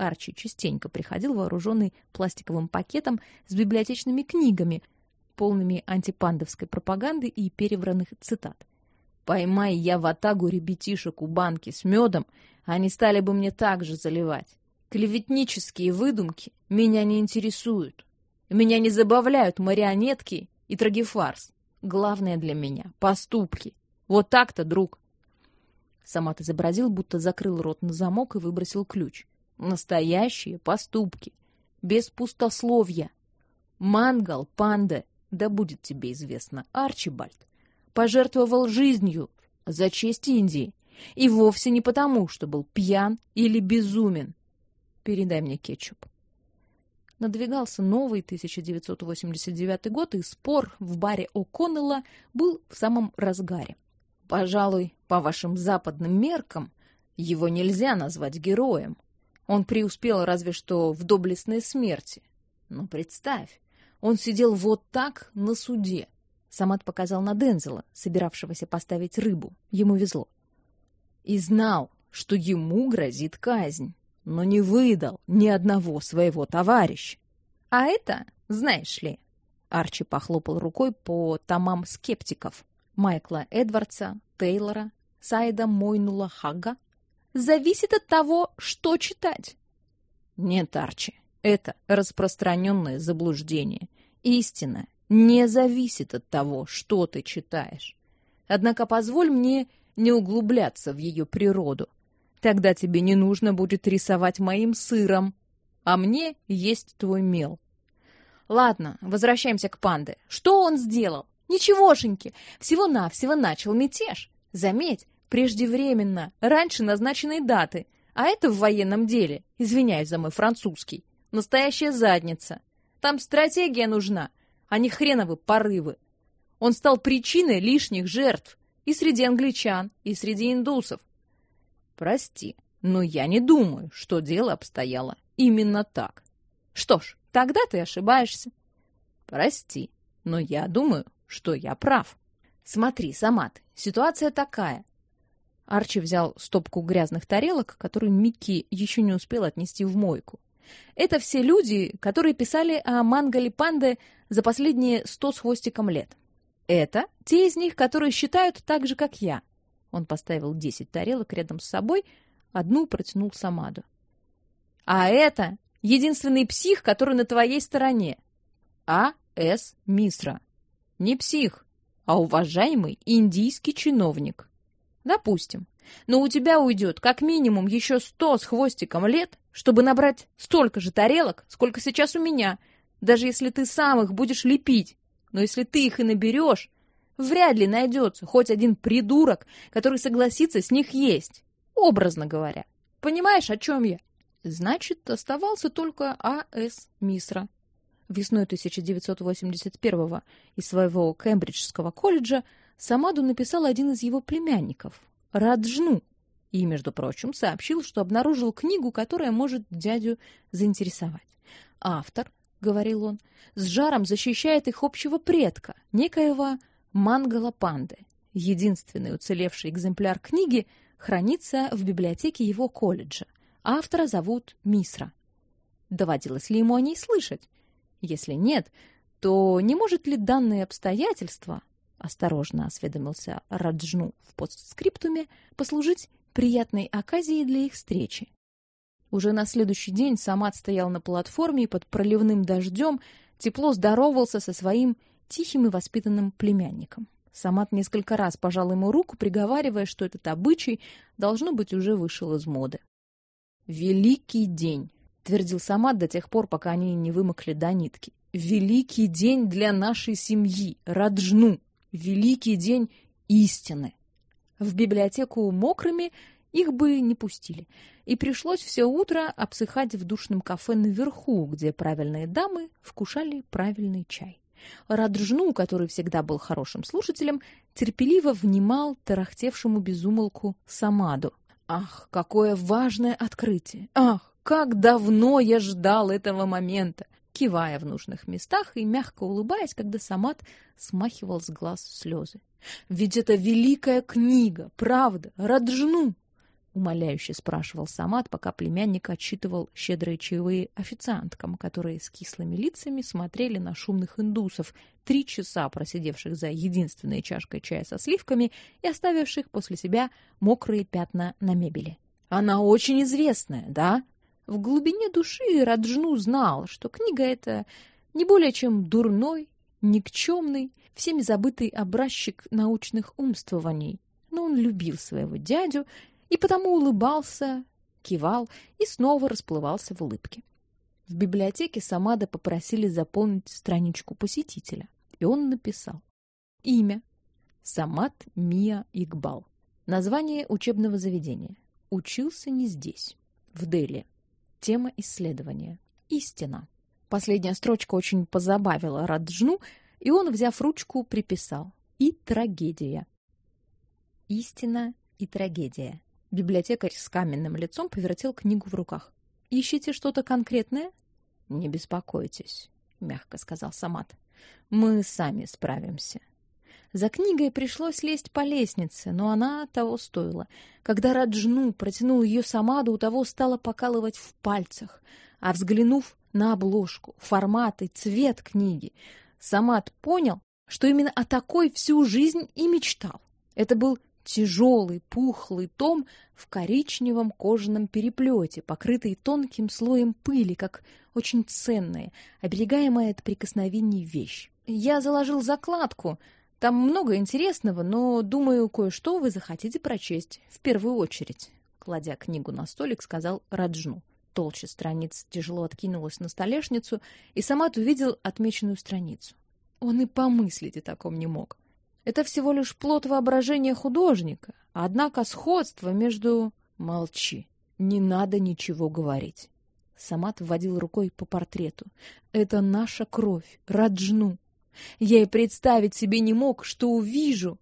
[SPEAKER 1] Арчи частенько приходил вооруженный пластиковым пакетом с библиотечными книгами, полными антипандовской пропаганды и перевранных цитат. «Поймай я в атагу ребятишек у банки с медом, они стали бы мне так же заливать. Клеветнические выдумки меня не интересуют. Меня не забавляют марионетки и трагефарс. Главное для меня — поступки. Вот так-то, друг. Самат изобразил, будто закрыл рот на замок и выбросил ключ. Настоящие поступки. Без пустословия. Мангал, панда, да будет тебе известно, Арчибальд, пожертвовал жизнью за честь Индии. И вовсе не потому, что был пьян или безумен. Передай мне кетчуп. Надвигался новый 1989 год, и спор в баре О'Коннелла был в самом разгаре. Пожалуй, по вашим западным меркам, его нельзя назвать героем. Он преуспел разве что в доблестной смерти. Но представь, он сидел вот так на суде. Самат показал на Дензела, собиравшегося поставить рыбу. Ему везло. И знал, что ему грозит казнь но не выдал ни одного своего товарища. А это, знаешь ли, Арчи похлопал рукой по томам скептиков Майкла Эдвардса, Тейлора, Сайда Мойнула Хага. Зависит от того, что читать. Нет, Арчи, это распространенное заблуждение. Истина не зависит от того, что ты читаешь. Однако позволь мне не углубляться в ее природу — Тогда тебе не нужно будет рисовать моим сыром, а мне есть твой мел. Ладно, возвращаемся к панде. Что он сделал? Ничегошеньки. Всего-навсего начал мятеж. Заметь, преждевременно, раньше назначенной даты. А это в военном деле, извиняюсь за мой французский, настоящая задница. Там стратегия нужна, а не хреновы порывы. Он стал причиной лишних жертв и среди англичан, и среди индусов. Прости, но я не думаю, что дело обстояло именно так. Что ж, тогда ты ошибаешься.
[SPEAKER 3] Прости, но я думаю, что я прав. Смотри, Самат, ситуация такая. Арчи взял стопку грязных тарелок, которые Микки еще не успел отнести в мойку. Это все люди, которые писали о Мангале Панде за последние сто с хвостиком лет. Это те из них, которые считают так же, как я. Он поставил десять тарелок рядом с собой, одну протянул Самаду. А это единственный псих, который на твоей стороне. А. С. Мисра. Не псих, а уважаемый индийский чиновник. Допустим. Но у тебя уйдет как минимум еще сто с хвостиком лет, чтобы набрать столько же тарелок, сколько сейчас у меня, даже если ты сам их будешь лепить. Но если ты их и наберешь, вряд ли найдется хоть один придурок, который согласится с них есть, образно говоря. Понимаешь, о чем я? Значит, оставался только А.С. Мисра. Весной 1981-го из своего Кембриджского колледжа Самаду написал один из его племянников, Раджну, и, между прочим, сообщил, что обнаружил книгу, которая может дядю заинтересовать. Автор — говорил он, — с жаром защищает их общего предка, некоего Мангала Панды. Единственный уцелевший экземпляр книги хранится в библиотеке его колледжа. Автора зовут Мисра. Доводилось ли ему о ней слышать? Если нет, то не может ли данные обстоятельства, осторожно осведомился Раджну в постскриптуме, послужить приятной оказией для их встречи? Уже на следующий день Самат стоял на платформе и под проливным дождем тепло здоровался со своим тихим и воспитанным племянником. Самат несколько раз пожал ему руку, приговаривая, что этот обычай должно быть уже вышел из моды. Великий день, твердил Самат до тех пор, пока они не вымокли до нитки. Великий день для нашей семьи, Раджну, великий день истины. В библиотеку мокрыми их бы не пустили. И пришлось все утро обсыхать в душном кафе наверху, где правильные дамы вкушали правильный чай. Раджну, который всегда был хорошим слушателем, терпеливо внимал тарахтевшему безумолку Самаду. Ах, какое важное открытие! Ах, как давно я ждал этого момента! Кивая в нужных местах и мягко улыбаясь, когда Самат смахивал с глаз слезы. Ведь это великая книга, правда, Раджну! умоляюще спрашивал Самат, пока племянник отсчитывал щедрые чаевые официанткам, которые с кислыми лицами смотрели на шумных индусов, три часа просидевших за единственной чашкой чая со сливками и оставивших после себя мокрые пятна на мебели. Она очень известная, да? В глубине души Раджну знал, что книга эта не более чем дурной, никчемный, всеми забытый образчик научных умствований, но он любил своего дядю и потому улыбался, кивал и снова расплывался в улыбке. В библиотеке Самада попросили заполнить страничку посетителя, и он написал: имя Самат Мия Игбал. Название учебного заведения. Учился не здесь, в Дели. Тема исследования истина. Последняя строчка очень позабавила Раджну, и он, взяв ручку, приписал: и трагедия. Истина и трагедия. Библиотекарь с каменным лицом повертел книгу в руках. Ищете что-то конкретное? Не беспокойтесь, мягко сказал Самат. Мы сами справимся. За книгой пришлось лезть по лестнице, но она того стоила. Когда Раджну протянул ее Самаду, у того стало покалывать в пальцах, а взглянув на обложку, формат и цвет книги, Самат понял, что именно о такой всю жизнь и мечтал. Это был тяжелый, пухлый том в коричневом кожаном переплете, покрытый тонким слоем пыли, как очень ценная, оберегаемая от прикосновений вещь. Я заложил закладку. Там много интересного, но, думаю, кое-что вы захотите прочесть в первую очередь, кладя книгу на столик, сказал Раджну. Толще страниц тяжело откинулась на столешницу, и Самат увидел отмеченную страницу. Он и помыслить о таком не мог. Это всего лишь плод воображения художника, однако сходство между... Молчи, не надо ничего говорить. Самат вводил рукой по портрету. Это наша кровь, Раджну. Я и представить себе не мог, что увижу.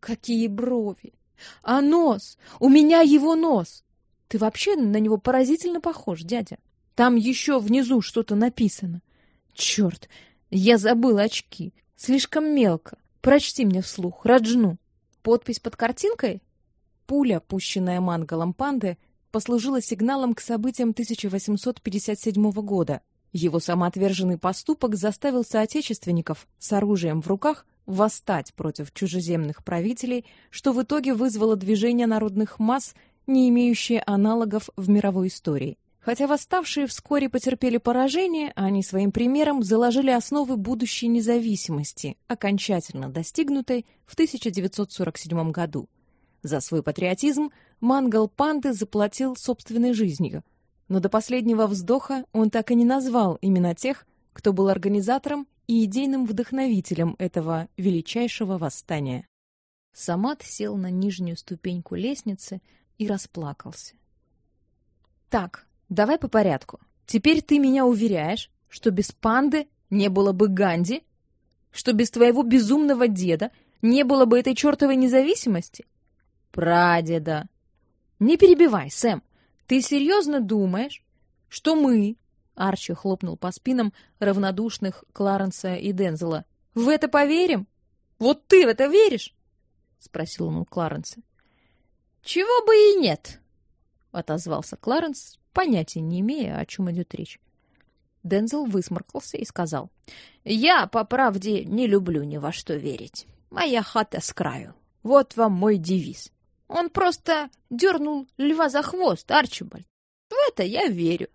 [SPEAKER 3] Какие брови! А нос! У меня его нос! Ты вообще на него поразительно похож, дядя. Там еще внизу что-то написано. Черт,
[SPEAKER 1] Я забыл очки. Слишком мелко. Прочти мне вслух. Раджну. Подпись под картинкой? Пуля, пущенная мангалом панды, послужила сигналом к событиям 1857 года. Его самоотверженный поступок заставил соотечественников с оружием в руках восстать против чужеземных правителей, что в итоге вызвало движение народных масс, не имеющее аналогов в мировой истории. Хотя восставшие вскоре потерпели поражение, они своим примером заложили основы будущей независимости, окончательно достигнутой в 1947 году. За свой патриотизм Мангал Панды заплатил собственной жизнью, но до последнего вздоха он так и не назвал имена тех, кто был организатором и идейным вдохновителем этого величайшего восстания. Самат сел на нижнюю ступеньку лестницы и расплакался. Так, Давай по порядку. Теперь ты меня уверяешь, что без панды не было бы Ганди, что без твоего безумного деда не было бы этой чертовой независимости? Прадеда. Не перебивай, Сэм. Ты серьезно думаешь, что мы, Арчи хлопнул по спинам равнодушных Кларенса и Дензела, в это поверим? Вот ты в это веришь? спросил он у Кларенса. Чего бы и нет, отозвался Кларенс, понятия не имея, о чем идет речь. Дензел высморкался и сказал, «Я, по правде, не люблю ни во что верить. Моя хата с краю. Вот вам мой девиз. Он просто дернул льва за хвост, Арчибальд. В это я верю».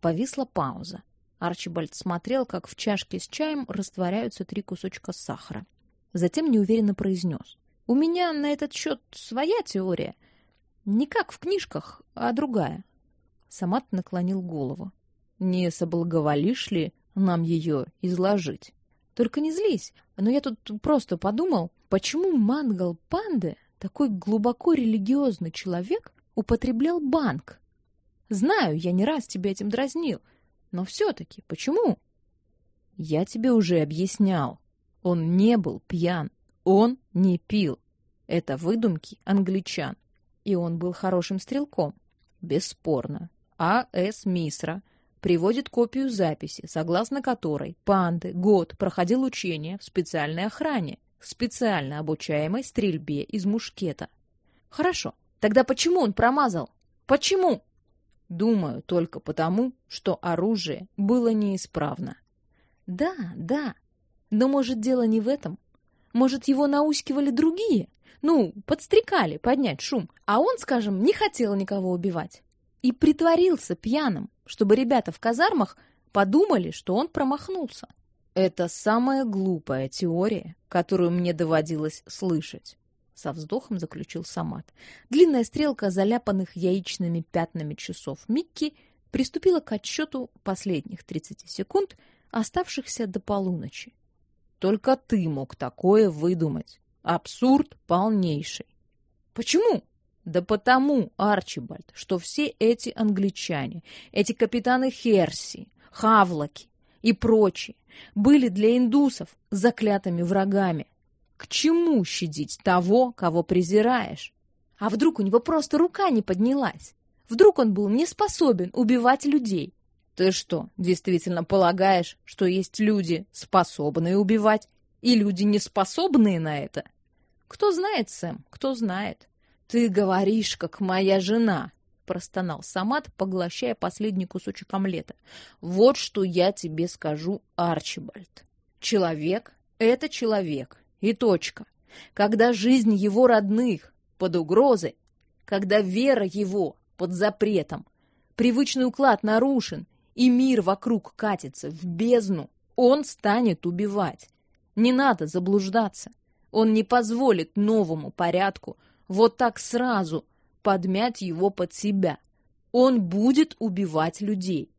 [SPEAKER 1] Повисла пауза. Арчибальд смотрел, как в чашке с чаем растворяются три кусочка сахара. Затем неуверенно произнес. «У меня на этот счет своя теория. Не как в книжках, а другая. Самат наклонил голову. «Не соблаговолишь ли нам ее изложить?» «Только не злись, но я тут просто подумал, почему Мангал Панде, такой глубоко религиозный человек, употреблял банк? Знаю, я не раз тебя этим дразнил, но все-таки почему?» «Я тебе уже объяснял. Он не был пьян, он не пил. Это выдумки англичан. И он был хорошим стрелком. Бесспорно. А.С. Мисра приводит копию записи, согласно которой Панды год проходил учение в специальной охране, специально обучаемой стрельбе из мушкета. Хорошо, тогда почему он промазал? Почему? Думаю, только потому, что оружие было неисправно. Да, да, но может дело не в этом. Может, его наускивали другие? Ну, подстрекали поднять шум, а он, скажем, не хотел никого убивать и притворился пьяным, чтобы ребята в казармах подумали, что он промахнулся. Это самая глупая теория, которую мне доводилось слышать. Со вздохом заключил Самат. Длинная стрелка заляпанных яичными пятнами часов Микки приступила к отсчету последних 30 секунд, оставшихся до полуночи. Только ты мог такое выдумать. Абсурд полнейший. Почему? Да потому, Арчибальд, что все эти англичане, эти капитаны Херси, Хавлоки и прочие были для индусов заклятыми врагами. К чему щадить того, кого презираешь? А вдруг у него просто рука не поднялась? Вдруг он был не способен убивать людей? Ты что, действительно полагаешь, что есть люди, способные убивать, и люди, не способные на это? Кто знает, Сэм, кто знает. «Ты говоришь, как моя жена!» — простонал Самат, поглощая последний кусочек омлета. «Вот что я тебе скажу, Арчибальд. Человек — это человек, и точка. Когда жизнь его родных под угрозой, когда вера его под запретом, привычный уклад нарушен, и мир вокруг катится в бездну, он станет убивать. Не надо заблуждаться. Он не позволит новому порядку вот так сразу подмять его под себя. Он будет убивать людей.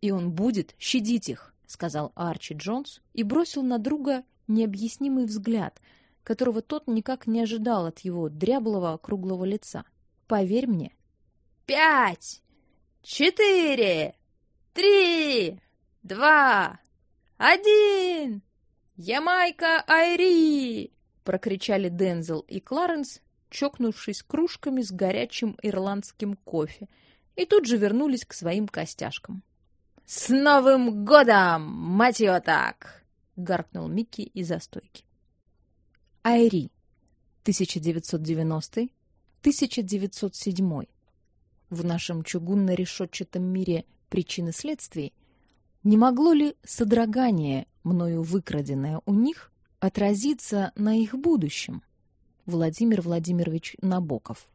[SPEAKER 1] И он будет щадить их, сказал Арчи Джонс и бросил на друга необъяснимый взгляд, которого тот никак не ожидал от его дряблого круглого лица. Поверь мне. Пять, четыре, три, два, один. Ямайка Айри! прокричали Дензел и Кларенс, чокнувшись кружками с горячим ирландским кофе, и тут же вернулись к своим костяшкам. «С Новым годом, мать его так!» гаркнул Микки из застойки. Айри. 1990-1907. В нашем чугунно-решетчатом мире причины следствий не могло ли содрогание, мною выкраденное у них, отразиться на их будущем? Владимир Владимирович Набоков.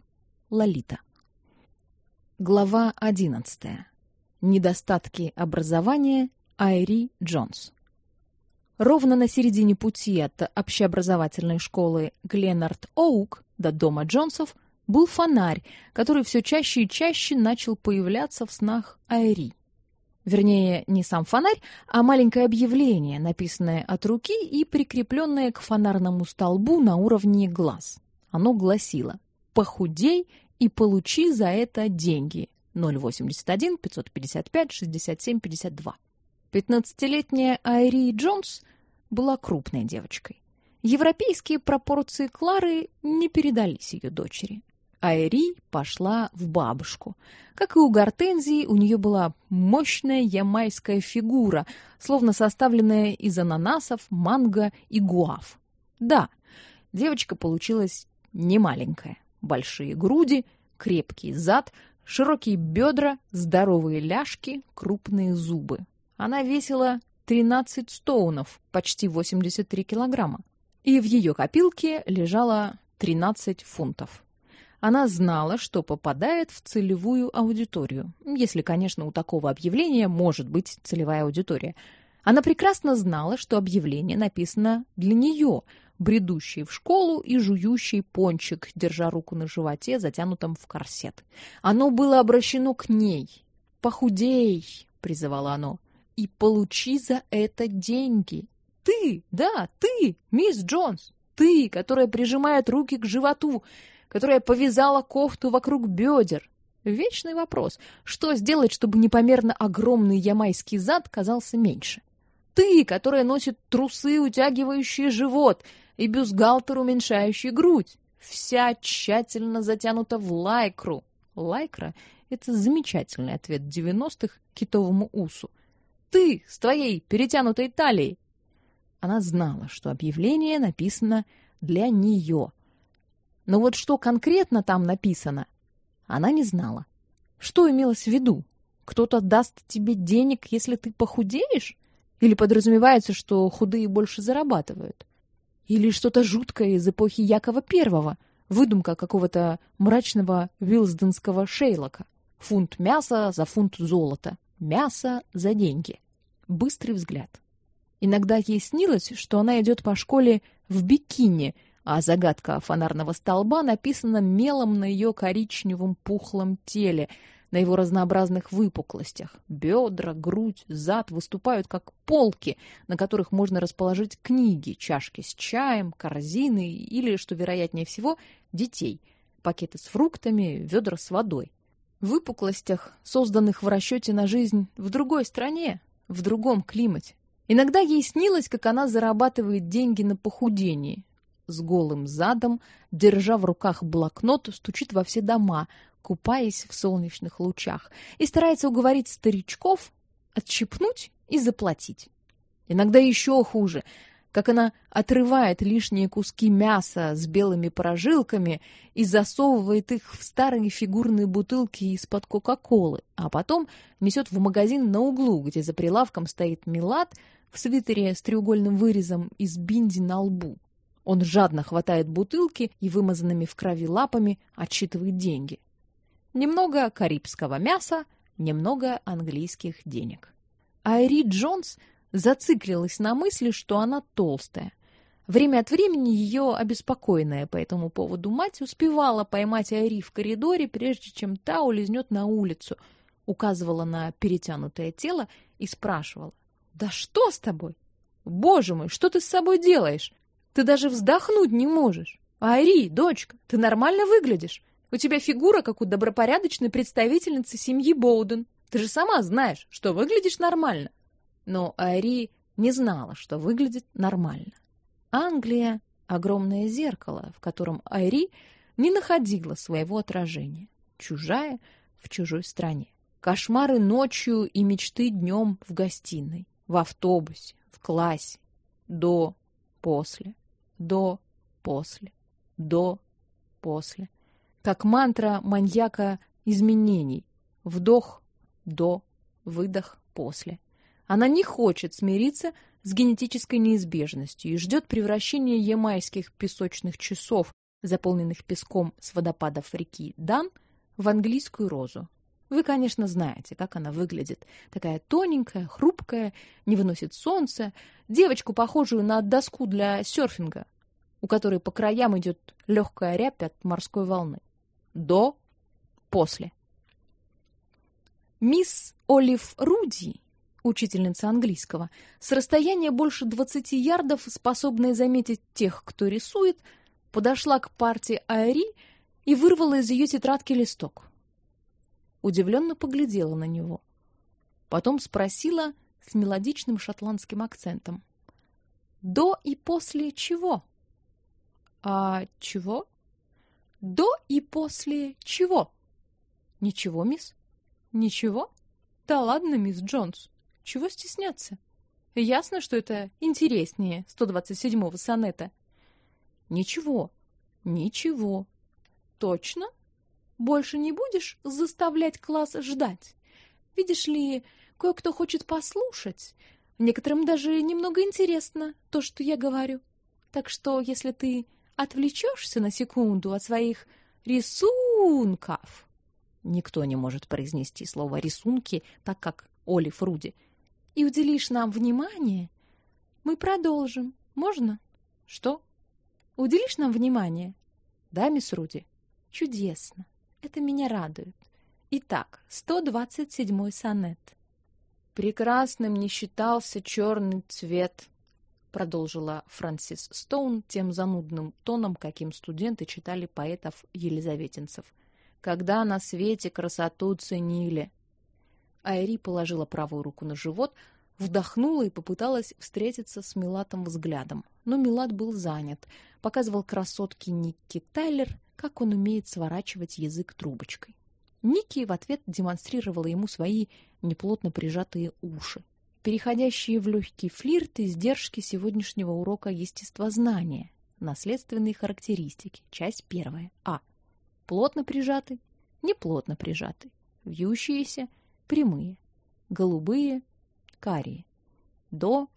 [SPEAKER 1] Лолита. Глава 11. Недостатки образования Айри Джонс. Ровно на середине пути от общеобразовательной школы Гленнард Оук до дома Джонсов был фонарь, который все чаще и чаще начал появляться в снах Айри. Вернее, не сам фонарь, а маленькое объявление, написанное от руки и прикрепленное к фонарному столбу на уровне глаз. Оно гласило «Похудей и получи за это деньги. 081 555 67 52. Пятнадцатилетняя Айри Джонс была крупной девочкой. Европейские пропорции Клары не передались ее дочери. Айри пошла в бабушку. Как и у Гортензии, у нее была мощная ямайская фигура, словно составленная из ананасов, манго и гуав. Да, девочка получилась немаленькая. Большие груди, крепкий зад, Широкие бедра, здоровые ляжки, крупные зубы. Она весила 13 стоунов, почти 83 килограмма. И в ее копилке лежало 13 фунтов. Она знала, что попадает в целевую аудиторию, если, конечно, у такого объявления может быть целевая аудитория. Она прекрасно знала, что объявление написано для нее, бредущий в школу и жующий пончик, держа руку на животе, затянутом в корсет. Оно было обращено к ней. «Похудей!» — призывало оно. «И получи за это деньги!» «Ты! Да, ты, мисс Джонс! Ты, которая прижимает руки к животу, которая повязала кофту вокруг бедер!» Вечный вопрос. Что сделать, чтобы непомерно огромный ямайский зад казался меньше? Ты, которая носит трусы, утягивающие живот, и бюстгальтер, уменьшающий грудь. Вся тщательно затянута в лайкру. Лайкра — это замечательный ответ 90-х китовому усу. Ты с твоей перетянутой талией. Она знала, что объявление написано для нее. Но вот что конкретно там написано, она не знала. Что имелось в виду? Кто-то даст тебе денег, если ты похудеешь? Или подразумевается, что худые больше зарабатывают? Или что-то жуткое из эпохи Якова Первого, выдумка какого-то мрачного вилсденского Шейлока. Фунт мяса за фунт золота. Мясо за деньги. Быстрый взгляд. Иногда ей снилось, что она идет по школе в бикини, а загадка фонарного столба написана мелом на ее коричневом пухлом теле — на его разнообразных выпуклостях. Бедра, грудь, зад выступают как полки, на которых можно расположить книги, чашки с чаем, корзины или, что вероятнее всего, детей, пакеты с фруктами, ведра с водой. В выпуклостях, созданных в расчете на жизнь в другой стране, в другом климате. Иногда ей снилось, как она зарабатывает деньги на похудении. С голым задом, держа в руках блокнот, стучит во все дома, купаясь в солнечных лучах, и старается уговорить старичков отщипнуть и заплатить. Иногда еще хуже, как она отрывает лишние куски мяса с белыми прожилками и засовывает их в старые фигурные бутылки из-под Кока-Колы, а потом несет в магазин на углу, где за прилавком стоит Милад в свитере с треугольным вырезом из бинди на лбу. Он жадно хватает бутылки и вымазанными в крови лапами отсчитывает деньги. Немного карибского мяса, немного английских денег. Айри Джонс зациклилась на мысли, что она толстая. Время от времени ее обеспокоенная по этому поводу мать успевала поймать Айри в коридоре, прежде чем та улизнет на улицу, указывала на перетянутое тело и спрашивала: "Да что с тобой? Боже мой, что ты с собой делаешь? Ты даже вздохнуть не можешь. Айри, дочка, ты нормально выглядишь. У тебя фигура, как у добропорядочной представительницы семьи Боуден. Ты же сама знаешь, что выглядишь нормально. Но Ари не знала, что выглядит нормально. Англия — огромное зеркало, в котором Айри не находила своего отражения. Чужая в чужой стране. Кошмары ночью и мечты днем в гостиной, в автобусе, в классе. до, после, до, после, до, после. Как мантра маньяка изменений. Вдох, до, выдох, после. Она не хочет смириться с генетической неизбежностью и ждет превращения ямайских песочных часов, заполненных песком с водопадов реки Дан, в английскую розу. Вы, конечно, знаете, как она выглядит. Такая тоненькая, хрупкая, не выносит солнца, девочку, похожую на доску для серфинга, у которой по краям идет легкая рябь от морской волны. До, после. Мисс Олив Руди, учительница английского, с расстояния больше 20 ярдов, способная заметить тех, кто рисует, подошла к партии Айри и вырвала из ее тетрадки листок. Удивленно поглядела на него. Потом спросила с мелодичным шотландским акцентом: "До и после чего?" "А чего?" "До и после чего?" "Ничего, мисс." Ничего? Да ладно, мисс Джонс. Чего стесняться? Ясно, что это интереснее 127-го сонета. Ничего. Ничего. Точно? Больше не будешь заставлять класс ждать? Видишь ли, кое-кто хочет послушать. Некоторым даже немного интересно то, что я говорю. Так что, если ты отвлечешься на секунду от своих рисунков, Никто не может произнести слово рисунки так, как Олив Руди. И уделишь нам внимание, мы продолжим. Можно? Что? Уделишь нам внимание? Да, мисс Руди. Чудесно. Это меня радует. Итак, 127-й сонет. Прекрасным не считался черный цвет, продолжила Франсис Стоун тем занудным тоном, каким студенты читали поэтов-елизаветинцев когда на свете красоту ценили. Айри положила правую руку на живот, вдохнула и попыталась встретиться с Милатом взглядом. Но Милат был занят, показывал красотке Никки Тайлер, как он умеет сворачивать язык трубочкой. Никки в ответ демонстрировала ему свои неплотно прижатые уши, переходящие в легкий флирт и сдержки сегодняшнего урока естествознания. Наследственные характеристики. Часть первая. А плотно прижаты, неплотно прижаты, вьющиеся, прямые, голубые, карие, до,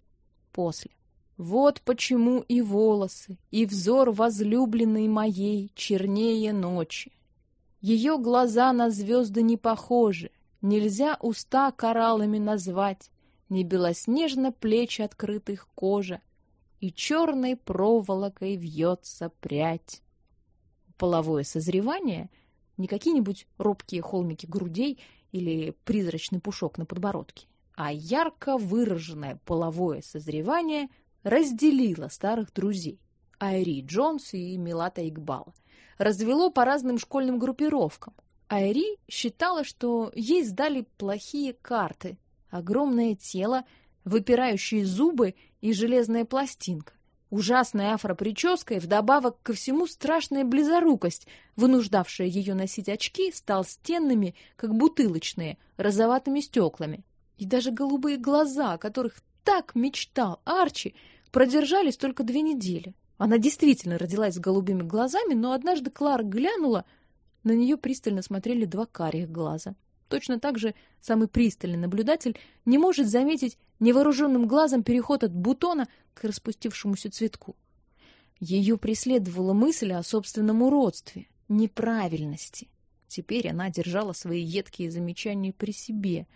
[SPEAKER 1] после. Вот почему и волосы, и взор возлюбленной моей чернее ночи. Ее глаза на звезды не похожи, нельзя уста кораллами назвать, не белоснежно плечи открытых кожа, и черной проволокой вьется прядь половое созревание не какие-нибудь робкие холмики грудей или призрачный пушок на подбородке, а ярко выраженное половое созревание разделило старых друзей Айри Джонс и Милата Игбал, развело по разным школьным группировкам. Айри считала, что ей сдали плохие карты: огромное тело, выпирающие зубы и железная пластинка ужасная афроприческа и вдобавок ко всему страшная близорукость, вынуждавшая ее носить очки с толстенными, как бутылочные, розоватыми стеклами. И даже голубые глаза, о которых так мечтал Арчи, продержались только две недели. Она действительно родилась с голубыми глазами, но однажды Клара глянула, на нее пристально смотрели два карих глаза. Точно так же самый пристальный наблюдатель не может заметить невооруженным глазом переход от бутона к распустившемуся цветку. Ее преследовала мысль о собственном уродстве, неправильности. Теперь она держала свои едкие замечания при себе.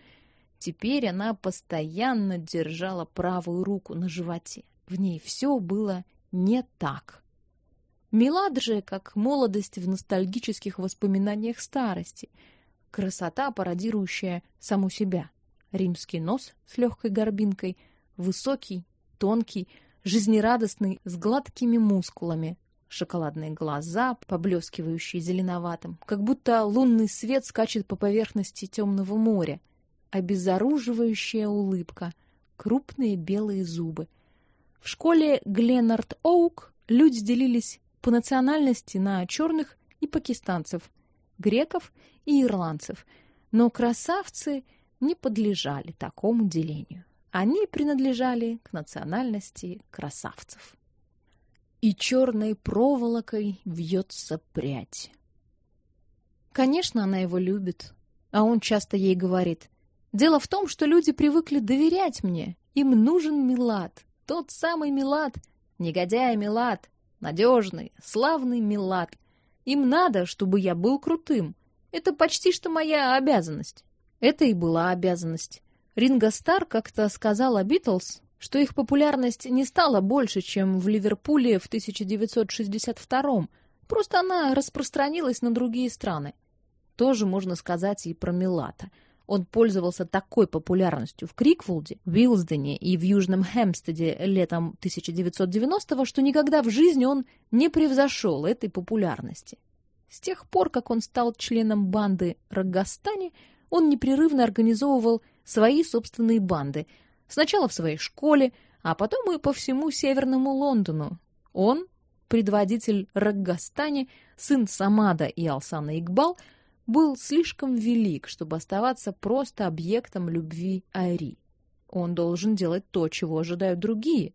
[SPEAKER 1] Теперь она постоянно держала правую руку на животе. В ней все было не так. Милад же, как молодость в ностальгических воспоминаниях старости — красота, пародирующая саму себя. Римский нос с легкой горбинкой, высокий, тонкий, жизнерадостный, с гладкими мускулами, шоколадные глаза, поблескивающие зеленоватым, как будто лунный свет скачет по поверхности темного моря, обезоруживающая улыбка, крупные белые зубы. В школе Гленнард Оук люди делились по национальности на черных и пакистанцев, греков и ирландцев, но красавцы не подлежали такому делению. Они принадлежали к национальности красавцев. И черной проволокой вьется прядь. Конечно, она его любит, а он часто ей говорит: "Дело в том, что люди привыкли доверять мне. Им нужен Милад, тот самый Милад, негодяй Милад, надежный, славный Милад. Им надо, чтобы я был крутым. Это почти что моя обязанность". Это и была обязанность. Ринго Стар как-то сказал о Битлз, что их популярность не стала больше, чем в Ливерпуле в 1962 просто она распространилась на другие страны. Тоже можно сказать и про Милата. Он пользовался такой популярностью в Криквулде, Уилсдене и в Южном Хэмпстеде летом 1990-го, что никогда в жизни он не превзошел этой популярности. С тех пор, как он стал членом банды Рагастани, он непрерывно организовывал свои собственные банды. Сначала в своей школе, а потом и по всему северному Лондону. Он, предводитель Раггастани, сын Самада и Алсана Игбал, был слишком велик, чтобы оставаться просто объектом любви Айри. Он должен делать то, чего ожидают другие.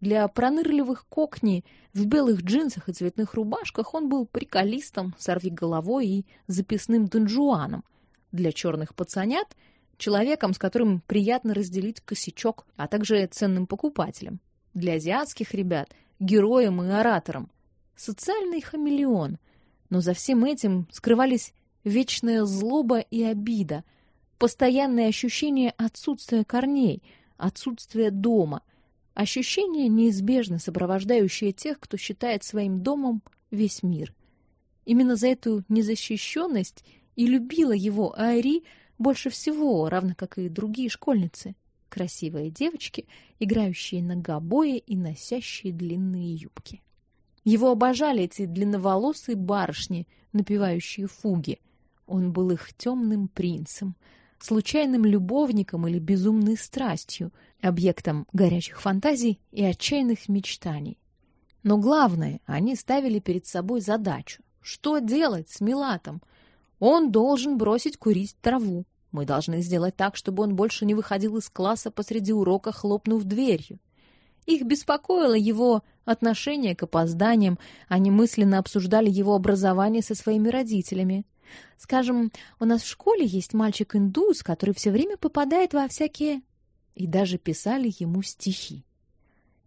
[SPEAKER 1] Для пронырливых кокни в белых джинсах и цветных рубашках он был приколистом, сорвиголовой и записным донжуаном. Для черных пацанят — человеком, с которым приятно разделить косячок, а также ценным покупателем. Для азиатских ребят — героем и оратором. Социальный хамелеон. Но за всем этим скрывались вечная злоба и обида, постоянное ощущение отсутствия корней, отсутствия дома, ощущение, неизбежно сопровождающее тех, кто считает своим домом весь мир. Именно за эту незащищенность и любила его Айри, больше всего, равно как и другие школьницы. Красивые девочки, играющие на гобое и носящие длинные юбки. Его обожали эти длинноволосые барышни, напевающие фуги. Он был их темным принцем, случайным любовником или безумной страстью, объектом горячих фантазий и отчаянных мечтаний. Но главное, они ставили перед собой задачу. Что делать с Милатом? Он должен бросить курить траву. Мы должны сделать так, чтобы он больше не выходил из класса посреди урока, хлопнув дверью. Их беспокоило его отношение к опозданиям, они мысленно обсуждали его образование со своими родителями. Скажем, у нас в школе есть мальчик-индус, который все время попадает во всякие... И даже писали ему стихи.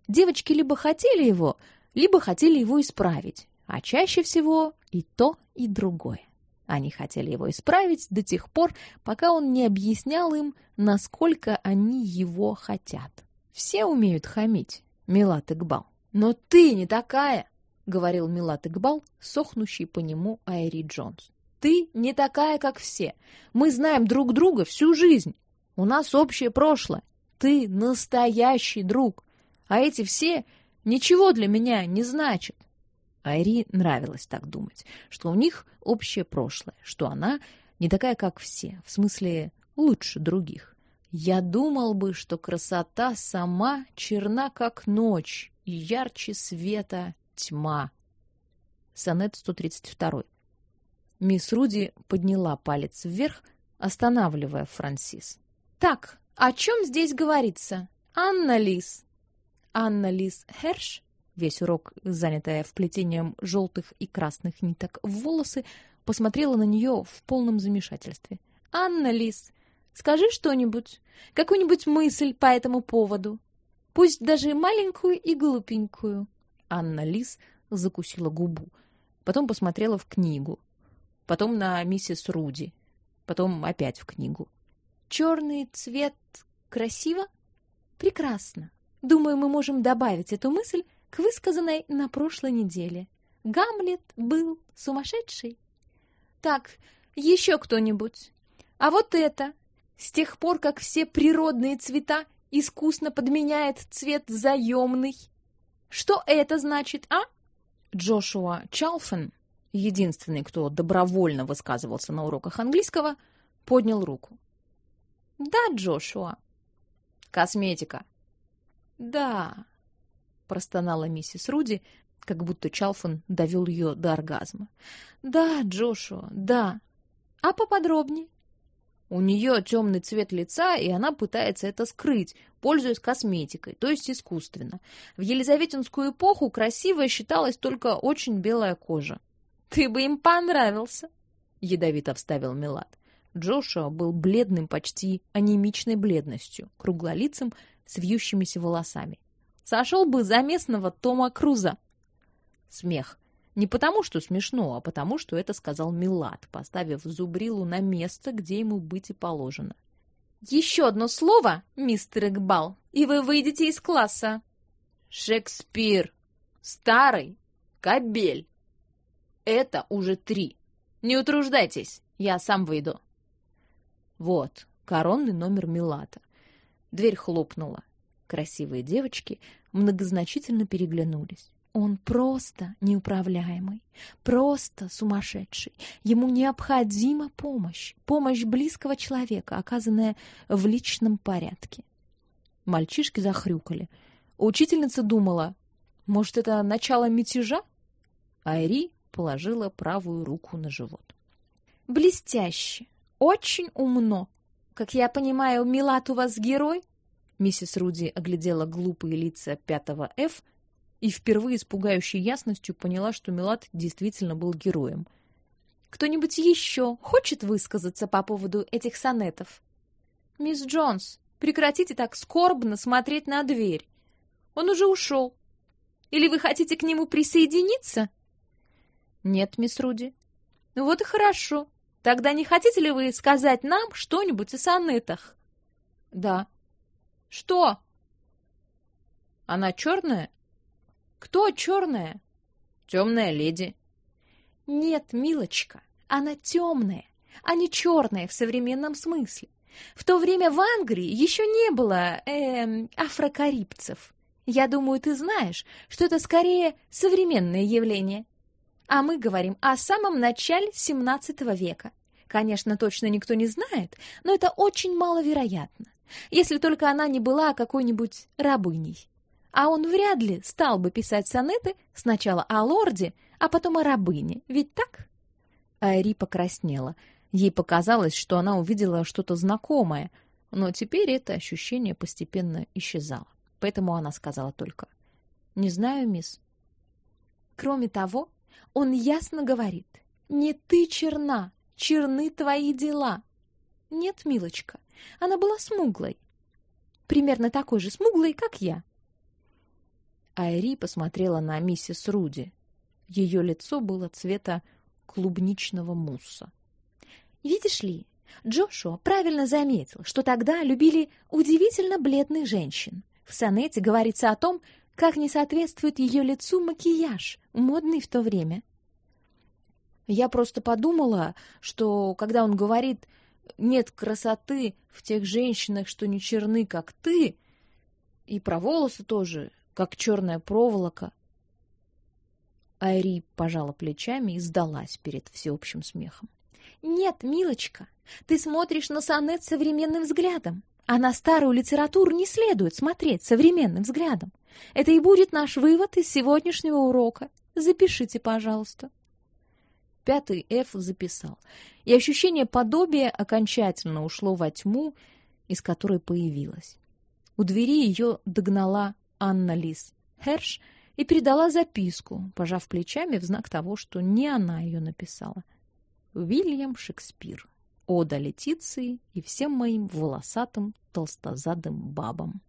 [SPEAKER 1] Девочки либо хотели его, либо хотели его исправить, а чаще всего и то, и другое. Они хотели его исправить до тех пор, пока он не объяснял им, насколько они его хотят. Все умеют хамить, Милат Игбал. Но ты не такая, говорил Милат Игбал, сохнущий по нему Айри Джонс. Ты не такая, как все. Мы знаем друг друга всю жизнь. У нас общее прошлое. Ты настоящий друг. А эти все ничего для меня не значат. Айри нравилось так думать, что у них общее прошлое, что она не такая, как все, в смысле лучше других. Я думал бы, что красота сама черна, как ночь, и ярче света тьма. Сонет 132. Мисс Руди подняла палец вверх, останавливая Франсис. «Так, о чем здесь говорится? Анна Лис?» «Анна Лис Херш весь урок занятая вплетением желтых и красных ниток в волосы, посмотрела на нее в полном замешательстве. «Анна Лис, скажи что-нибудь, какую-нибудь мысль по этому поводу, пусть даже маленькую и глупенькую». Анна Лис закусила губу, потом посмотрела в книгу, потом на миссис Руди, потом опять в книгу. «Черный цвет красиво? Прекрасно. Думаю, мы можем добавить эту мысль к высказанной на прошлой неделе. Гамлет был сумасшедший. Так, еще кто-нибудь. А вот это. С тех пор, как все природные цвета искусно подменяет цвет заемный. Что это значит, а? Джошуа Чалфен, единственный, кто добровольно высказывался на уроках английского, поднял руку. Да, Джошуа. Косметика. Да, простонала миссис Руди, как будто Чалфон довел ее до оргазма. Да, Джошуа, да. А поподробнее?
[SPEAKER 3] У нее темный цвет лица, и она пытается это скрыть, пользуясь косметикой, то есть искусственно. В Елизаветинскую эпоху красивой считалась только очень белая кожа.
[SPEAKER 2] «Ты бы им понравился!»
[SPEAKER 3] — ядовито вставил Милад. Джошуа был бледным почти анемичной бледностью, круглолицым, с вьющимися волосами.
[SPEAKER 2] Сошел бы за местного Тома Круза.
[SPEAKER 3] Смех. Не потому, что смешно, а потому, что это сказал Милад, поставив Зубрилу на место, где ему быть и положено.
[SPEAKER 2] «Еще одно слово, мистер Экбал, и вы выйдете из класса!»
[SPEAKER 3] «Шекспир! Старый! Кабель! Это уже три! Не утруждайтесь, я сам выйду!» Вот, коронный номер Милата. Дверь хлопнула. Красивые девочки многозначительно переглянулись. Он просто неуправляемый, просто сумасшедший. Ему необходима помощь, помощь близкого человека, оказанная в личном порядке. Мальчишки захрюкали. Учительница думала, может, это начало мятежа? Айри положила правую руку на живот.
[SPEAKER 2] «Блестяще! Очень умно! Как я понимаю, Милат у вас герой?»
[SPEAKER 3] Миссис Руди оглядела глупые лица пятого Ф и впервые с пугающей ясностью поняла, что Милад действительно был героем.
[SPEAKER 2] «Кто-нибудь еще хочет высказаться по поводу этих сонетов?» «Мисс Джонс, прекратите так скорбно смотреть на дверь. Он уже ушел. Или вы хотите к нему присоединиться?»
[SPEAKER 3] «Нет, мисс Руди».
[SPEAKER 2] «Вот и хорошо. Тогда не хотите ли вы сказать нам что-нибудь о сонетах?»
[SPEAKER 3] «Да».
[SPEAKER 2] «Что?»
[SPEAKER 3] «Она черная?»
[SPEAKER 2] Кто черная?
[SPEAKER 3] Темная леди.
[SPEAKER 2] Нет, милочка, она темная, а не черная в современном смысле. В то время в Англии еще не было э, афрокарибцев. Я думаю, ты знаешь, что это скорее современное явление. А мы говорим о самом начале XVII века. Конечно, точно никто не знает, но это очень маловероятно, если только она не была какой-нибудь рабыней а он вряд ли стал бы писать сонеты сначала о лорде, а потом о рабыне. Ведь так?
[SPEAKER 3] Айри покраснела. Ей показалось, что она увидела что-то знакомое, но теперь это ощущение постепенно исчезало. Поэтому она сказала только «Не знаю, мисс».
[SPEAKER 2] Кроме того, он ясно говорит «Не ты черна, черны твои дела». Нет, милочка, она была смуглой. Примерно такой же смуглой, как я.
[SPEAKER 3] Айри посмотрела на миссис Руди. Ее лицо было цвета клубничного мусса.
[SPEAKER 2] «Видишь ли, Джошуа правильно заметил, что тогда любили удивительно бледных женщин. В сонете говорится о том, как не соответствует ее лицу макияж, модный в то время.
[SPEAKER 3] Я просто подумала, что когда он говорит «нет красоты в тех женщинах, что не черны, как ты», и про волосы тоже, как черная проволока. Айри пожала плечами и сдалась перед всеобщим смехом.
[SPEAKER 2] «Нет, милочка, ты смотришь на сонет современным взглядом, а на старую литературу не следует смотреть современным взглядом. Это и будет наш вывод из сегодняшнего урока. Запишите, пожалуйста».
[SPEAKER 3] Пятый Ф записал, и ощущение подобия окончательно ушло во тьму, из которой появилась. У двери ее догнала Анна Лис Херш и передала записку, пожав плечами в знак того, что не она ее написала. Уильям Шекспир. Ода Летиции и всем моим волосатым толстозадым бабам.